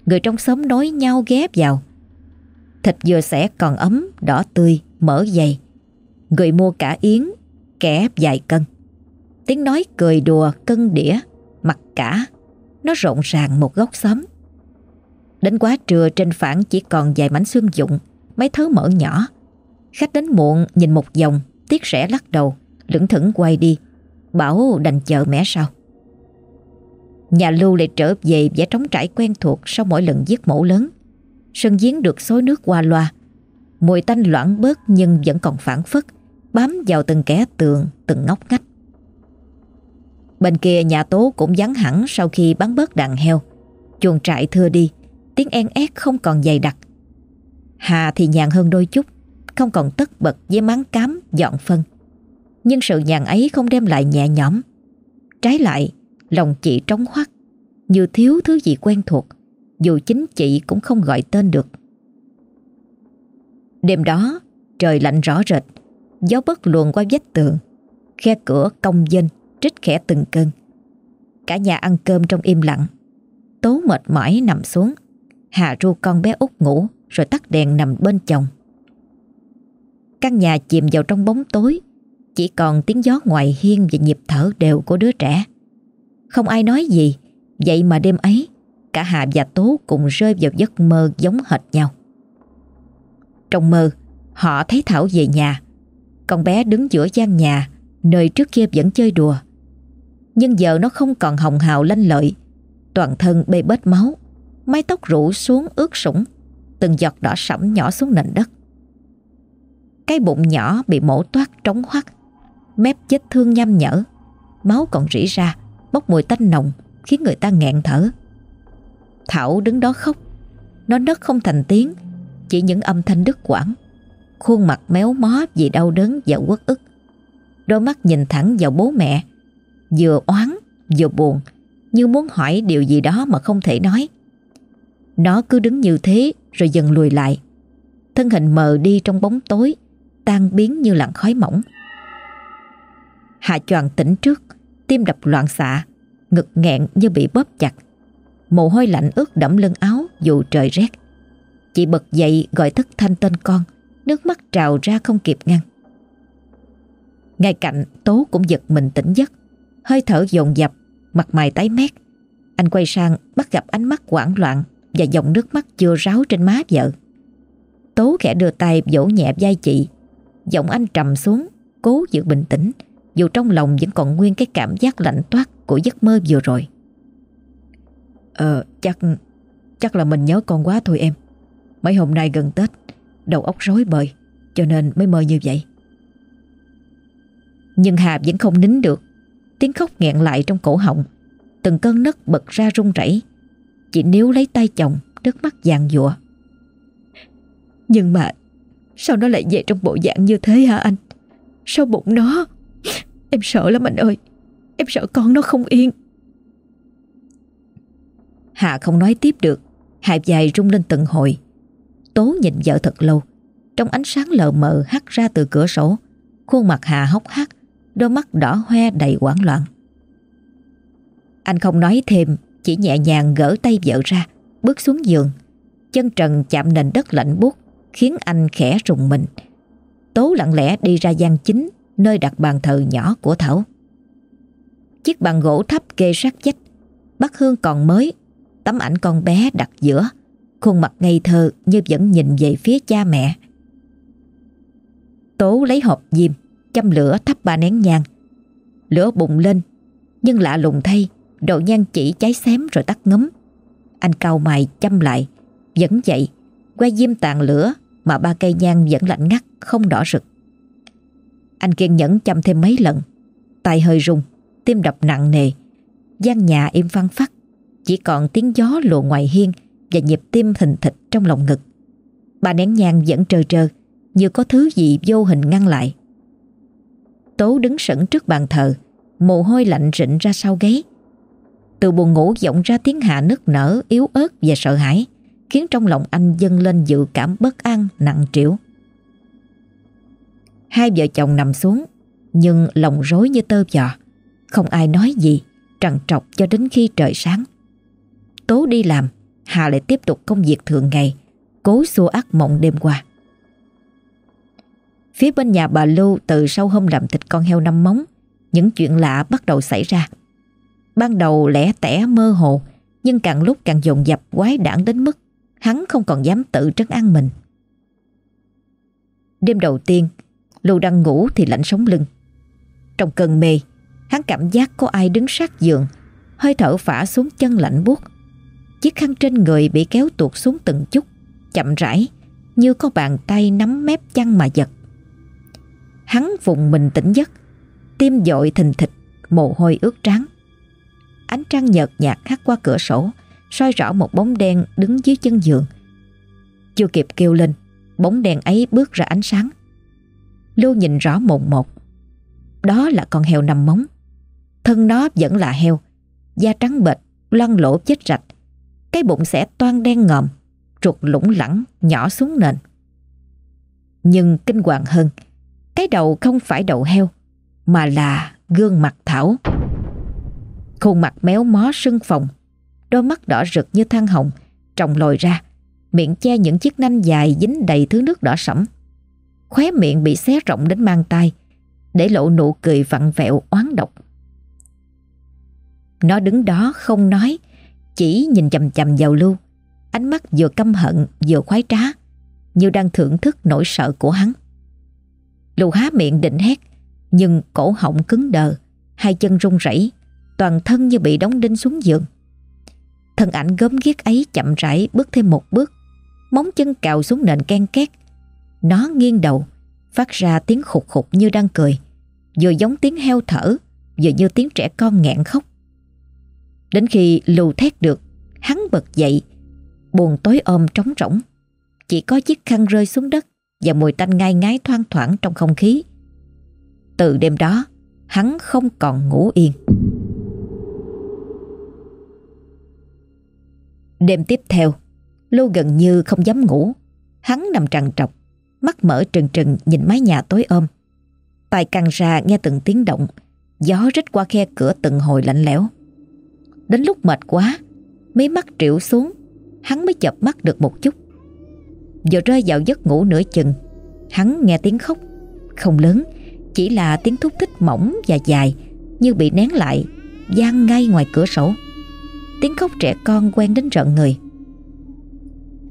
Người trong xóm nói nhau ghép vào. Thịt vừa xẻ còn ấm Đỏ tươi, mỡ dày. Người mua cả yến Kẻ vài cân. Tiếng nói cười đùa cân đĩa Mặt cả. Nó rộn ràng một góc xóm. Đến quá trưa trên phản chỉ còn vài mảnh xương dụng, mấy thứ mỡ nhỏ. Khách đến muộn nhìn một vòng, tiếc rẻ lắc đầu, lững thững quay đi, bảo đành chờ mẹ sau. Nhà Lưu lại trở về vẻ trống trải quen thuộc sau mỗi lần giết mổ lớn. Sân giếng được xối nước qua loa, mùi tanh loãng bớt nhưng vẫn còn phản phất, bám vào từng kẻ tường, từng ngóc ngách. Bên kia nhà tố cũng vắng hẳn sau khi bắn bớt đàn heo. Chuồng trại thưa đi, tiếng en ét không còn dày đặc. Hà thì nhàn hơn đôi chút, không còn tất bật với máng cám dọn phân. Nhưng sự nhàn ấy không đem lại nhẹ nhõm. Trái lại, lòng chị trống hoắt, như thiếu thứ gì quen thuộc, dù chính chị cũng không gọi tên được. Đêm đó, trời lạnh rõ rệt, Gió bất luồn qua vách tường Khe cửa cong dênh Trích khẽ từng cơn Cả nhà ăn cơm trong im lặng Tố mệt mỏi nằm xuống Hà ru con bé út ngủ Rồi tắt đèn nằm bên chồng Căn nhà chìm vào trong bóng tối chỉ còn tiếng gió ngoài hiên Và nhịp thở đều của đứa trẻ. Không ai nói gì. Vậy mà đêm ấy, Cả Hà và Tố cùng rơi vào giấc mơ giống hệt nhau. Trong mơ, Họ thấy Thảo về nhà. Con bé đứng giữa gian nhà, Nơi trước kia vẫn chơi đùa. Nhưng giờ nó không còn hồng hào lanh lợi. Toàn thân bê bết máu, Mái tóc rủ xuống ướt sũng, Từng giọt đỏ sẫm nhỏ xuống nền đất. Cái bụng nhỏ bị mổ toát trống hoắt. Mép vết thương nhăm nhở. Máu còn rỉ ra, Bốc mùi tanh nồng, Khiến người ta nghẹn thở. Thảo đứng đó khóc. Nó nấc không thành tiếng, Chỉ những âm thanh đứt quãng. Khuôn mặt méo mó vì đau đớn và uất ức. Đôi mắt nhìn thẳng vào bố mẹ, Vừa oán, vừa buồn, Như muốn hỏi điều gì đó mà không thể nói. Nó cứ đứng như thế Rồi dần lùi lại. Thân hình mờ đi trong bóng tối, Tan biến như làn khói mỏng. Hạ choàng tỉnh trước, Tim đập loạn xạ, Ngực nghẹn như bị bóp chặt. Mồ hôi lạnh ướt đẫm lưng áo Dù trời rét. Chị bật dậy gọi thất thanh tên con, Nước mắt trào ra không kịp ngăn. Ngay cạnh, Tố cũng giật mình tỉnh giấc, Hơi thở dồn dập, Mặt mày tái mét. Anh quay sang bắt gặp ánh mắt hoảng loạn Và dòng nước mắt chưa ráo trên má vợ. Tố khẽ đưa tay vỗ nhẹ vai chị, Giọng anh trầm xuống, Cố giữ bình tĩnh. Dù trong lòng vẫn còn nguyên cái cảm giác lạnh toát Của giấc mơ vừa rồi. Ờ chắc Chắc là mình nhớ con quá thôi em. Mấy hôm nay gần Tết, Đầu óc rối bời, Cho nên mới mơ như vậy. Nhưng Hà vẫn không nín được. Tiếng khóc nghẹn lại trong cổ họng. Từng cơn nấc bật ra run rẩy. Chị níu lấy tay chồng, Nước mắt vàng dụa Nhưng mà, Sao nó lại về trong bộ dạng như thế hả anh? Sao bụng nó Em sợ lắm anh ơi. Em sợ con nó không yên. Hà không nói tiếp được. Hạ dài rung lên từng hồi. Tố nhìn vợ thật lâu. Trong ánh sáng lờ mờ hắt ra từ cửa sổ, Khuôn mặt Hà hốc hác, Đôi mắt đỏ hoe đầy hoảng loạn. Anh không nói thêm, Chỉ nhẹ nhàng gỡ tay vợ ra, Bước xuống giường. Chân trần chạm nền đất lạnh buốt, Khiến anh khẽ rùng mình. Tố lặng lẽ đi ra gian chính Nơi đặt bàn thờ nhỏ của Thảo Chiếc bàn gỗ thấp kê sát vách Bát hương còn mới Tấm ảnh con bé đặt giữa Khuôn mặt ngây thơ như vẫn nhìn về phía cha mẹ Tố lấy hộp diêm châm lửa thắp ba nén nhang. Lửa bùng lên, nhưng lạ lùng thay, độ nhang chỉ cháy xém rồi tắt ngấm. Anh cau mày châm lại, vẫn vậy, que diêm tàn lửa mà ba cây nhang vẫn lạnh ngắt, không đỏ rực. Anh kiên nhẫn chăm thêm mấy lần, tay hơi rung, tim đập nặng nề, gian nhà im phăng phắc, chỉ còn tiếng gió lùa ngoài hiên và nhịp tim thình thịch trong lòng ngực. Bà nén nhang vẫn trơ trơ, như có thứ gì vô hình ngăn lại. Tố đứng sững trước bàn thờ Mồ hôi lạnh rịn ra sau gáy. Từ buồn ngủ vọng ra tiếng hạ nức nở Yếu ớt và sợ hãi Khiến trong lòng anh dâng lên dự cảm bất an nặng trĩu. Hai vợ chồng nằm xuống Nhưng lòng rối như tơ giò Không ai nói gì Trằn trọc cho đến khi trời sáng Tố đi làm Hà lại tiếp tục công việc thường ngày Cố xua ác mộng đêm qua Phía bên nhà bà Lưu từ sau hôm làm thịt con heo năm móng, những chuyện lạ bắt đầu xảy ra. Ban đầu lẻ tẻ mơ hồ, nhưng càng lúc càng dồn dập quái đản đến mức hắn không còn dám tự trấn an mình. Đêm đầu tiên, Lưu đang ngủ thì lạnh sống lưng. Trong cơn mê, hắn cảm giác có ai đứng sát giường, hơi thở phả xuống chân lạnh buốt. Chiếc khăn trên người bị kéo tuột xuống từng chút, chậm rãi, như có bàn tay nắm mép chăn mà giật. Hắn vùng mình tỉnh giấc Tim dội thình thịch Mồ hôi ướt trắng Ánh trăng nhợt nhạt hắt qua cửa sổ soi rõ một bóng đen đứng dưới chân giường Chưa kịp kêu lên Bóng đèn ấy bước ra ánh sáng Lưu nhìn rõ mồn một. Đó là con heo nằm móng. Thân nó vẫn là heo, Da trắng bệch, loang lỗ chết rạch. Cái bụng sẽ toan đen ngòm Trục lủng lẳng, nhỏ xuống nền. Nhưng kinh hoàng hơn, Cái đầu không phải đầu heo, Mà là gương mặt Thảo. Khuôn mặt méo mó sưng phồng, Đôi mắt đỏ rực như than hồng Trồng lồi ra, Miệng che những chiếc nanh dài dính đầy thứ nước đỏ sẫm. Khóe miệng bị xé rộng đến mang tay Để lộ nụ cười vặn vẹo, oán độc. Nó đứng đó không nói, Chỉ nhìn chầm chầm vào Lưu. Ánh mắt vừa căm hận, vừa khoái trá, Như đang thưởng thức nỗi sợ của hắn. Lưu há miệng định hét, Nhưng cổ họng cứng đờ, Hai chân run rẩy, Toàn thân như bị đóng đinh xuống giường. Thân ảnh gớm ghiếc ấy chậm rãi bước thêm một bước, Móng chân cào xuống nền ken két nó nghiêng đầu, Phát ra tiếng khục khục như đang cười, Vừa giống tiếng heo thở, Vừa như tiếng trẻ con nghẹn khóc. Đến khi lù thét được, Hắn bật dậy, Buồn tối ôm trống rỗng. Chỉ có chiếc khăn rơi xuống đất Và mùi tanh ngai ngái thoang thoảng trong không khí. Từ đêm đó, Hắn không còn ngủ yên. Đêm tiếp theo Lưu gần như không dám ngủ. Hắn nằm trằn trọc Mắt mở trừng trừng nhìn mái nhà tối ôm Tai căng ra nghe từng tiếng động. Gió rít qua khe cửa từng hồi lạnh lẽo. Đến lúc mệt quá Mí mắt triệu xuống, Hắn mới chập mắt được một chút. Vừa rơi vào giấc ngủ nửa chừng, Hắn nghe tiếng khóc. Không lớn, Chỉ là tiếng thúc thích mỏng và dài, Như bị nén lại gian ngay ngoài cửa sổ. Tiếng khóc trẻ con quen đến rợn người.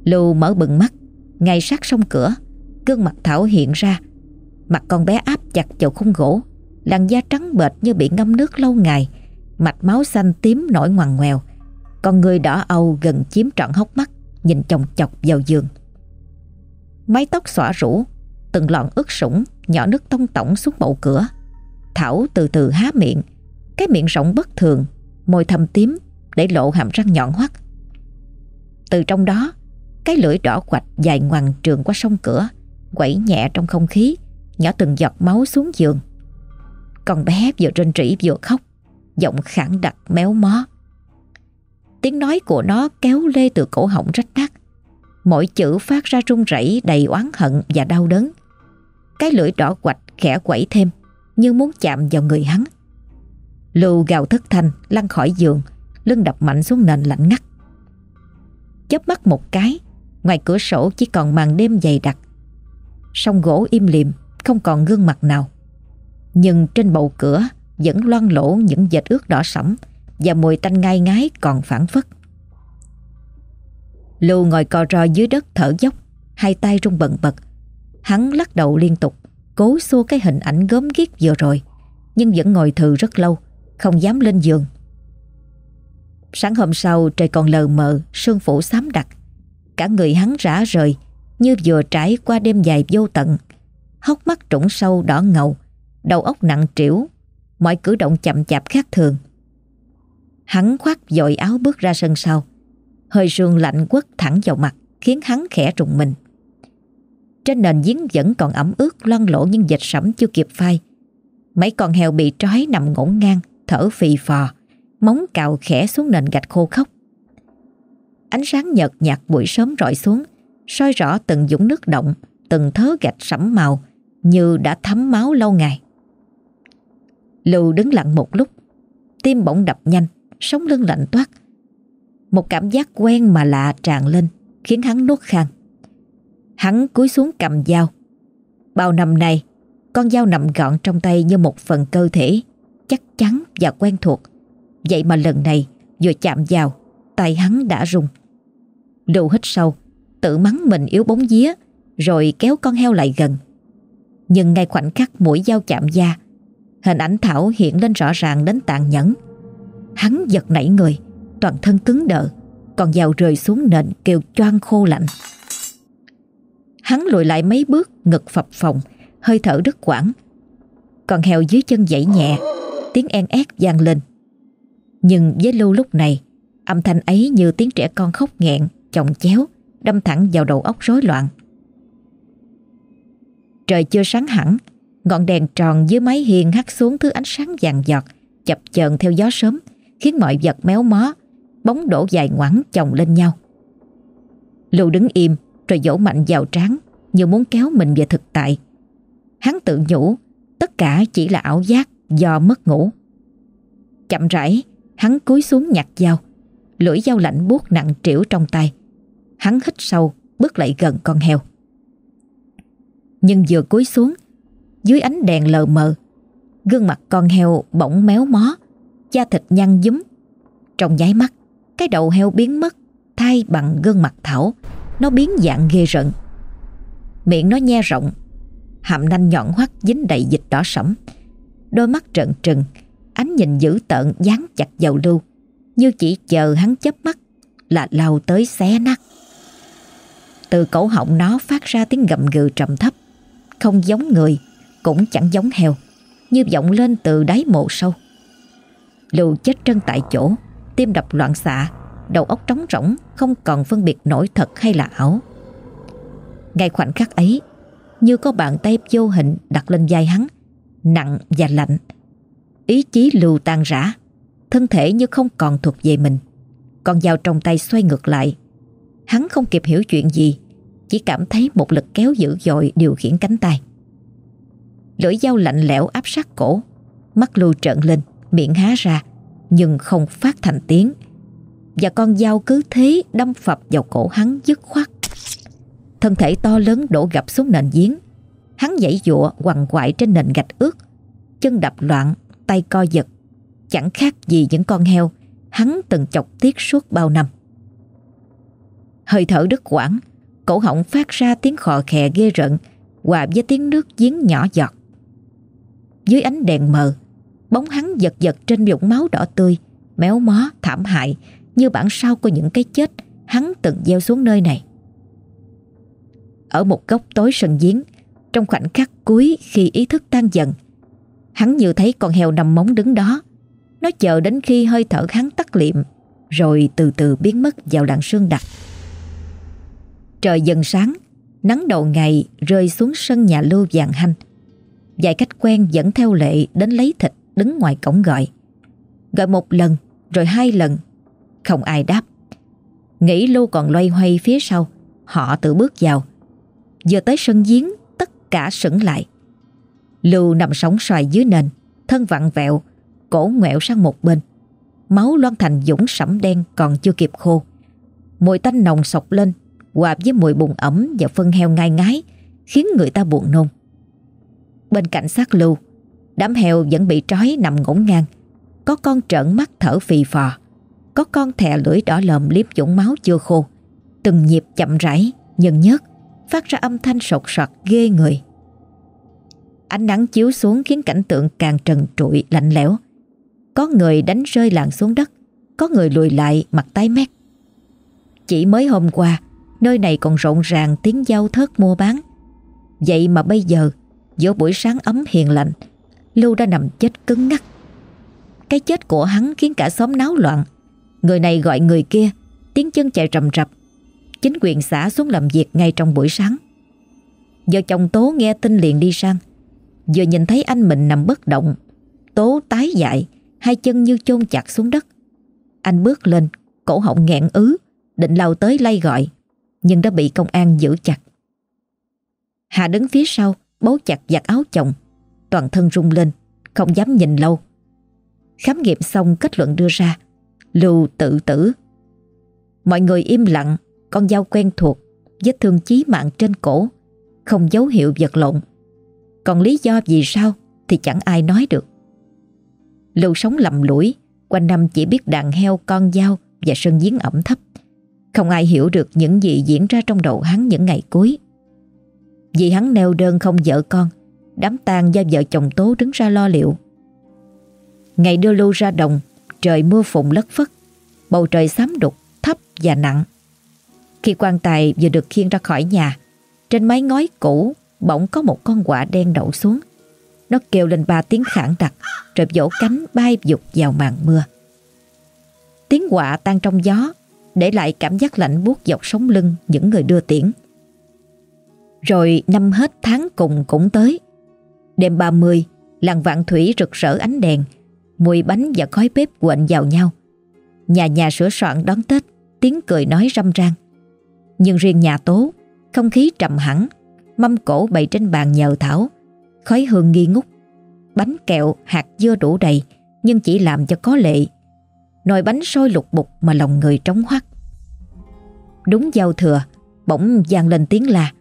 Lưu mở bừng mắt, Ngay sát sông cửa Gương mặt Thảo hiện ra. Mặt con bé áp chặt vào khung gỗ. Làn da trắng bệt như bị ngâm nước lâu ngày. Mạch máu xanh tím nổi ngoằn ngoèo. Con người đỏ âu gần chiếm trọn hốc mắt, Nhìn chồng chọc vào giường. Mái tóc xõa rũ, Từng lọn ướt sũng, Nhỏ nước tông tổng xuống bậu cửa. Thảo từ từ há miệng. Cái miệng rộng bất thường, Môi thâm tím để lộ hàm răng nhọn hoắt. Từ trong đó, Cái lưỡi đỏ quạch dài ngoằn trường qua sông cửa. Quẩy nhẹ trong không khí, Nhỏ từng giọt máu xuống giường. Con bé vừa rên rỉ vừa khóc, Giọng khẳng đặc méo mó. Tiếng nói của nó kéo lê từ cổ họng rách nát. Mỗi chữ phát ra run rẩy, đầy oán hận và đau đớn. Cái lưỡi đỏ quạch khẽ quẩy thêm, Như muốn chạm vào người hắn. Lưu gào thất thanh, lăn khỏi giường, Lưng đập mạnh xuống nền lạnh ngắt. Chớp mắt một cái, Ngoài cửa sổ chỉ còn màn đêm dày đặc Song gỗ im lìm, Không còn gương mặt nào. Nhưng trên bầu cửa Vẫn loan lỗ những vệt ướt đỏ sẫm Và mùi tanh ngai ngái còn phản phất. Lưu ngồi co ro dưới đất thở dốc, Hai tay run bần bật. Hắn lắc đầu liên tục, Cố xua cái hình ảnh gớm ghiếc vừa rồi, Nhưng vẫn ngồi thừ rất lâu, Không dám lên giường. Sáng hôm sau, trời còn lờ mờ, Sương phủ xám đặc. Cả người hắn rã rời như vừa trải qua đêm dài vô tận. Hốc mắt trũng sâu đỏ ngầu, Đầu óc nặng trĩu, Mọi cử động chậm chạp khác thường. Hắn khoác dội áo bước ra sân sau. Hơi sương lạnh quất thẳng vào mặt, Khiến hắn khẽ rùng mình. Trên nền giếng vẫn còn ẩm ướt, loang lỗ những dịch sẫm chưa kịp phai. Mấy con heo bị trói nằm ngổn ngang, Thở phì phò, Móng cào khẽ xuống nền gạch khô khốc. Ánh sáng nhợt nhạt buổi sớm rọi xuống soi rõ từng dũng nước động, Từng thớ gạch sẫm màu Như đã thấm máu lâu ngày. Lưu đứng lặng một lúc, Tim bỗng đập nhanh Sống lưng lạnh toát. Một cảm giác quen mà lạ tràn lên, Khiến hắn nuốt khang. Hắn cúi xuống cầm dao. Bao năm nay, Con dao nằm gọn trong tay như một phần cơ thể, Chắc chắn và quen thuộc. Vậy mà lần này, vừa chạm vào, Tay hắn đã rung. Lưu hít sâu Tự mắng mình yếu bóng vía, Rồi kéo con heo lại gần. Nhưng ngay khoảnh khắc mũi dao chạm da, Hình ảnh Thảo hiện lên rõ ràng đến tàn nhẫn. Hắn giật nảy người, Toàn thân cứng đờ, Còn dao rơi xuống nền kêu choang khô lạnh. Hắn lùi lại mấy bước, Ngực phập phồng, Hơi thở đứt quãng. Con heo dưới chân dãy nhẹ, Tiếng en ét vang lên. Nhưng với Lưu lúc này, Âm thanh ấy như tiếng trẻ con khóc nghẹn, Chồng chéo. Đâm thẳng vào đầu óc rối loạn Trời chưa sáng hẳn Ngọn đèn tròn dưới mái hiên hắt xuống thứ ánh sáng vàng giọt Chập chờn theo gió sớm Khiến mọi vật méo mó Bóng đổ dài ngoẳng chồng lên nhau Lưu đứng im Rồi dỗ mạnh vào trán Như muốn kéo mình về thực tại Hắn tự nhủ tất cả chỉ là ảo giác do mất ngủ. Chậm rãi, hắn cúi xuống nhặt dao, lưỡi dao lạnh buốt nặng trĩu trong tay. Hắn hít sâu, bước lại gần con heo. Nhưng vừa cúi xuống, dưới ánh đèn lờ mờ, gương mặt con heo bỗng méo mó, da thịt nhăn dúm. Trong nháy mắt, cái đầu heo biến mất, thay bằng gương mặt thảo, nó biến dạng ghê rợn. Miệng nó nhe rộng, hàm nanh nhọn hoắt dính đầy dịch đỏ sẫm. Đôi mắt trợn trừng, ánh nhìn dữ tợn dán chặt vào lưu, như chỉ chờ hắn chớp mắt là lao tới xé nát. Từ cổ họng nó phát ra tiếng gầm gừ trầm thấp, không giống người, cũng chẳng giống heo, như vọng lên từ đáy mộ sâu. Lưu chết chân tại chỗ, tim đập loạn xạ, đầu óc trống rỗng, không còn phân biệt nổi thật hay là ảo. Ngay khoảnh khắc ấy, như có bàn tay vô hình đặt lên vai hắn, nặng và lạnh. Ý chí lưu tan rã, thân thể như không còn thuộc về mình. Con dao trong tay xoay ngược lại. Hắn không kịp hiểu chuyện gì, chỉ cảm thấy một lực kéo dữ dội điều khiển cánh tay. Lưỡi dao lạnh lẽo áp sát cổ, mắt lưu trợn lên, miệng há ra, nhưng không phát thành tiếng. Và con dao cứ thế đâm phập vào cổ hắn dứt khoát. Thân thể to lớn đổ gập xuống nền giếng. Hắn dãy dụa quằn quại trên nền gạch ướt, chân đập loạn, tay co giật. Chẳng khác gì những con heo hắn từng chọc tiết suốt bao năm. Hơi thở đứt quãng, cổ họng phát ra tiếng khò khè ghê rợn, hòa với tiếng nước giếng nhỏ giọt. Dưới ánh đèn mờ, bóng hắn giật giật trên vũng máu đỏ tươi, méo mó, thảm hại, như bản sao của những cái chết hắn từng gieo xuống nơi này. Ở một góc tối sân giếng, trong khoảnh khắc cuối khi ý thức tan dần, hắn như thấy con heo nằm móng đứng đó. Nó chờ đến khi hơi thở hắn tắt liệm, rồi từ từ biến mất vào làn sương đặc. Trời dần sáng, nắng đầu ngày rơi xuống sân nhà lưu vàng hanh. Vài khách quen dẫn theo lệ đến lấy thịt đứng ngoài cổng gọi. Gọi một lần, rồi hai lần. Không ai đáp. Nghĩ Lưu còn loay hoay phía sau, họ tự bước vào. Vừa tới sân giếng, tất cả sững lại. Lưu nằm sóng xoài dưới nền, thân vặn vẹo, cổ ngoẹo sang một bên. Máu loan thành dũng sẫm đen còn chưa kịp khô. Mùi tanh nồng sọc lên, hòa với mùi bùn ẩm và phân heo ngai ngái, khiến người ta buồn nôn. Bên cạnh xác Lưu, đám heo vẫn bị trói nằm ngổn ngang. Có con trợn mắt thở phì phò, có con thè lưỡi đỏ lòm liếm dũng máu chưa khô. Từng nhịp chậm rãi, nhân nhớt, phát ra âm thanh sột soạt ghê người. Ánh nắng chiếu xuống khiến cảnh tượng càng trần trụi lạnh lẽo. Có người đánh rơi làng xuống đất, có người lùi lại mặt tái mét. Chỉ mới hôm qua, nơi này còn rộn ràng tiếng giao thớt mua bán. Vậy mà bây giờ, giữa buổi sáng ấm hiền lành, Lưu đã nằm chết cứng ngắc. Cái chết của hắn khiến cả xóm náo loạn. Người này gọi người kia, tiếng chân chạy rầm rập. Chính quyền xã xuống làm việc ngay trong buổi sáng. Vợ chồng Tố nghe tin liền đi sang. Vừa nhìn thấy anh mình nằm bất động, Tố tái dại, hai chân như chôn chặt xuống đất. Anh bước lên, cổ họng nghẹn ứ, định lao tới lay gọi, nhưng đã bị công an giữ chặt. Hà đứng phía sau, bấu chặt giặt áo chồng, toàn thân rung lên, không dám nhìn lâu. Khám nghiệm xong kết luận đưa ra, Lưu tự tử. Mọi người im lặng, con dao quen thuộc, vết thương chí mạng trên cổ, không dấu hiệu vật lộn. Còn lý do vì sao thì chẳng ai nói được. Lưu sống lầm lũi, quanh năm chỉ biết đàn heo con dao và sân giếng ẩm thấp. Không ai hiểu được những gì diễn ra trong đầu hắn những ngày cuối. Vì hắn neo đơn không vợ con, đám tang do vợ chồng Tố đứng ra lo liệu. Ngày đưa Lưu ra đồng, trời mưa phùn lất phất, bầu trời xám đục, thấp và nặng. Khi quan tài vừa được khiêng ra khỏi nhà, trên mái ngói cũ bỗng có một con quạ đen đậu xuống. Nó kêu lên ba tiếng khản đặc, rồi vỗ cánh bay dục vào màn mưa. Tiếng quạ tan trong gió, để lại cảm giác lạnh buốt dọc sống lưng những người đưa tiễn. Rồi năm hết tháng cùng cũng tới. Đêm 30, làng vạn thủy rực rỡ ánh đèn, mùi bánh và khói bếp quện vào nhau. Nhà nhà sửa soạn đón Tết, tiếng cười nói râm ran. Nhưng riêng nhà Tố, không khí trầm hẳn, mâm cổ bày trên bàn nhờ thảo, Khói hương nghi ngút Bánh kẹo hạt dưa đủ đầy Nhưng chỉ làm cho có lệ Nồi bánh sôi lục bục mà lòng người trống hoắt. Đúng giao thừa, Bỗng vang lên tiếng la.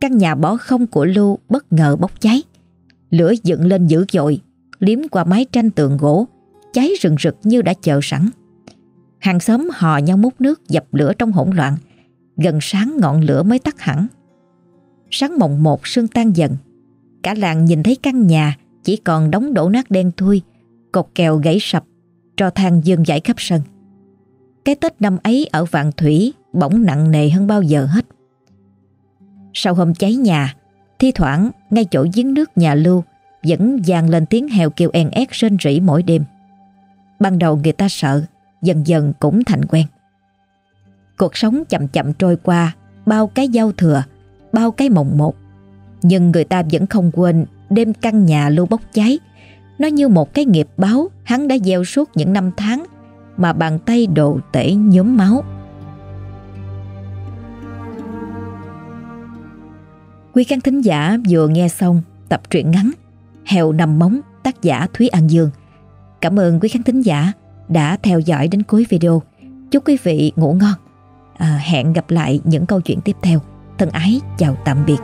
Căn nhà bỏ không của Lưu bất ngờ bốc cháy. Lửa dựng lên dữ dội, Liếm qua mái tranh tường gỗ, Cháy rừng rực như đã chờ sẵn. Hàng xóm hò nhau múc nước dập lửa trong hỗn loạn. Gần sáng ngọn lửa mới tắt hẳn. Sáng mồng một sương tan dần. Cả làng nhìn thấy căn nhà Chỉ còn đống đổ nát đen thui, Cột kèo gãy sập tro than dương giải khắp sân. Cái Tết năm ấy ở Vạn Thủy Bỗng nặng nề hơn bao giờ hết. Sau hôm cháy nhà, Thi thoảng ngay chỗ giếng nước nhà Lưu Vẫn vang lên tiếng heo kêu en ét rên rỉ mỗi đêm. Ban đầu người ta sợ, Dần dần cũng thành quen. Cuộc sống chậm chậm trôi qua, Bao cái giao thừa, Bao cái mộng một. Nhưng người ta vẫn không quên Đêm căn nhà lưu bốc cháy nó như một cái nghiệp báo Hắn đã gieo suốt những năm tháng Mà bàn tay đồ tể nhóm máu Quý khán thính giả vừa nghe xong tập truyện ngắn Heo nằm móng tác giả Thúy An Dương. Cảm ơn quý khán thính giả đã theo dõi đến cuối video. Chúc quý vị ngủ ngon. À, hẹn gặp lại những câu chuyện tiếp theo. Thân ái chào tạm biệt.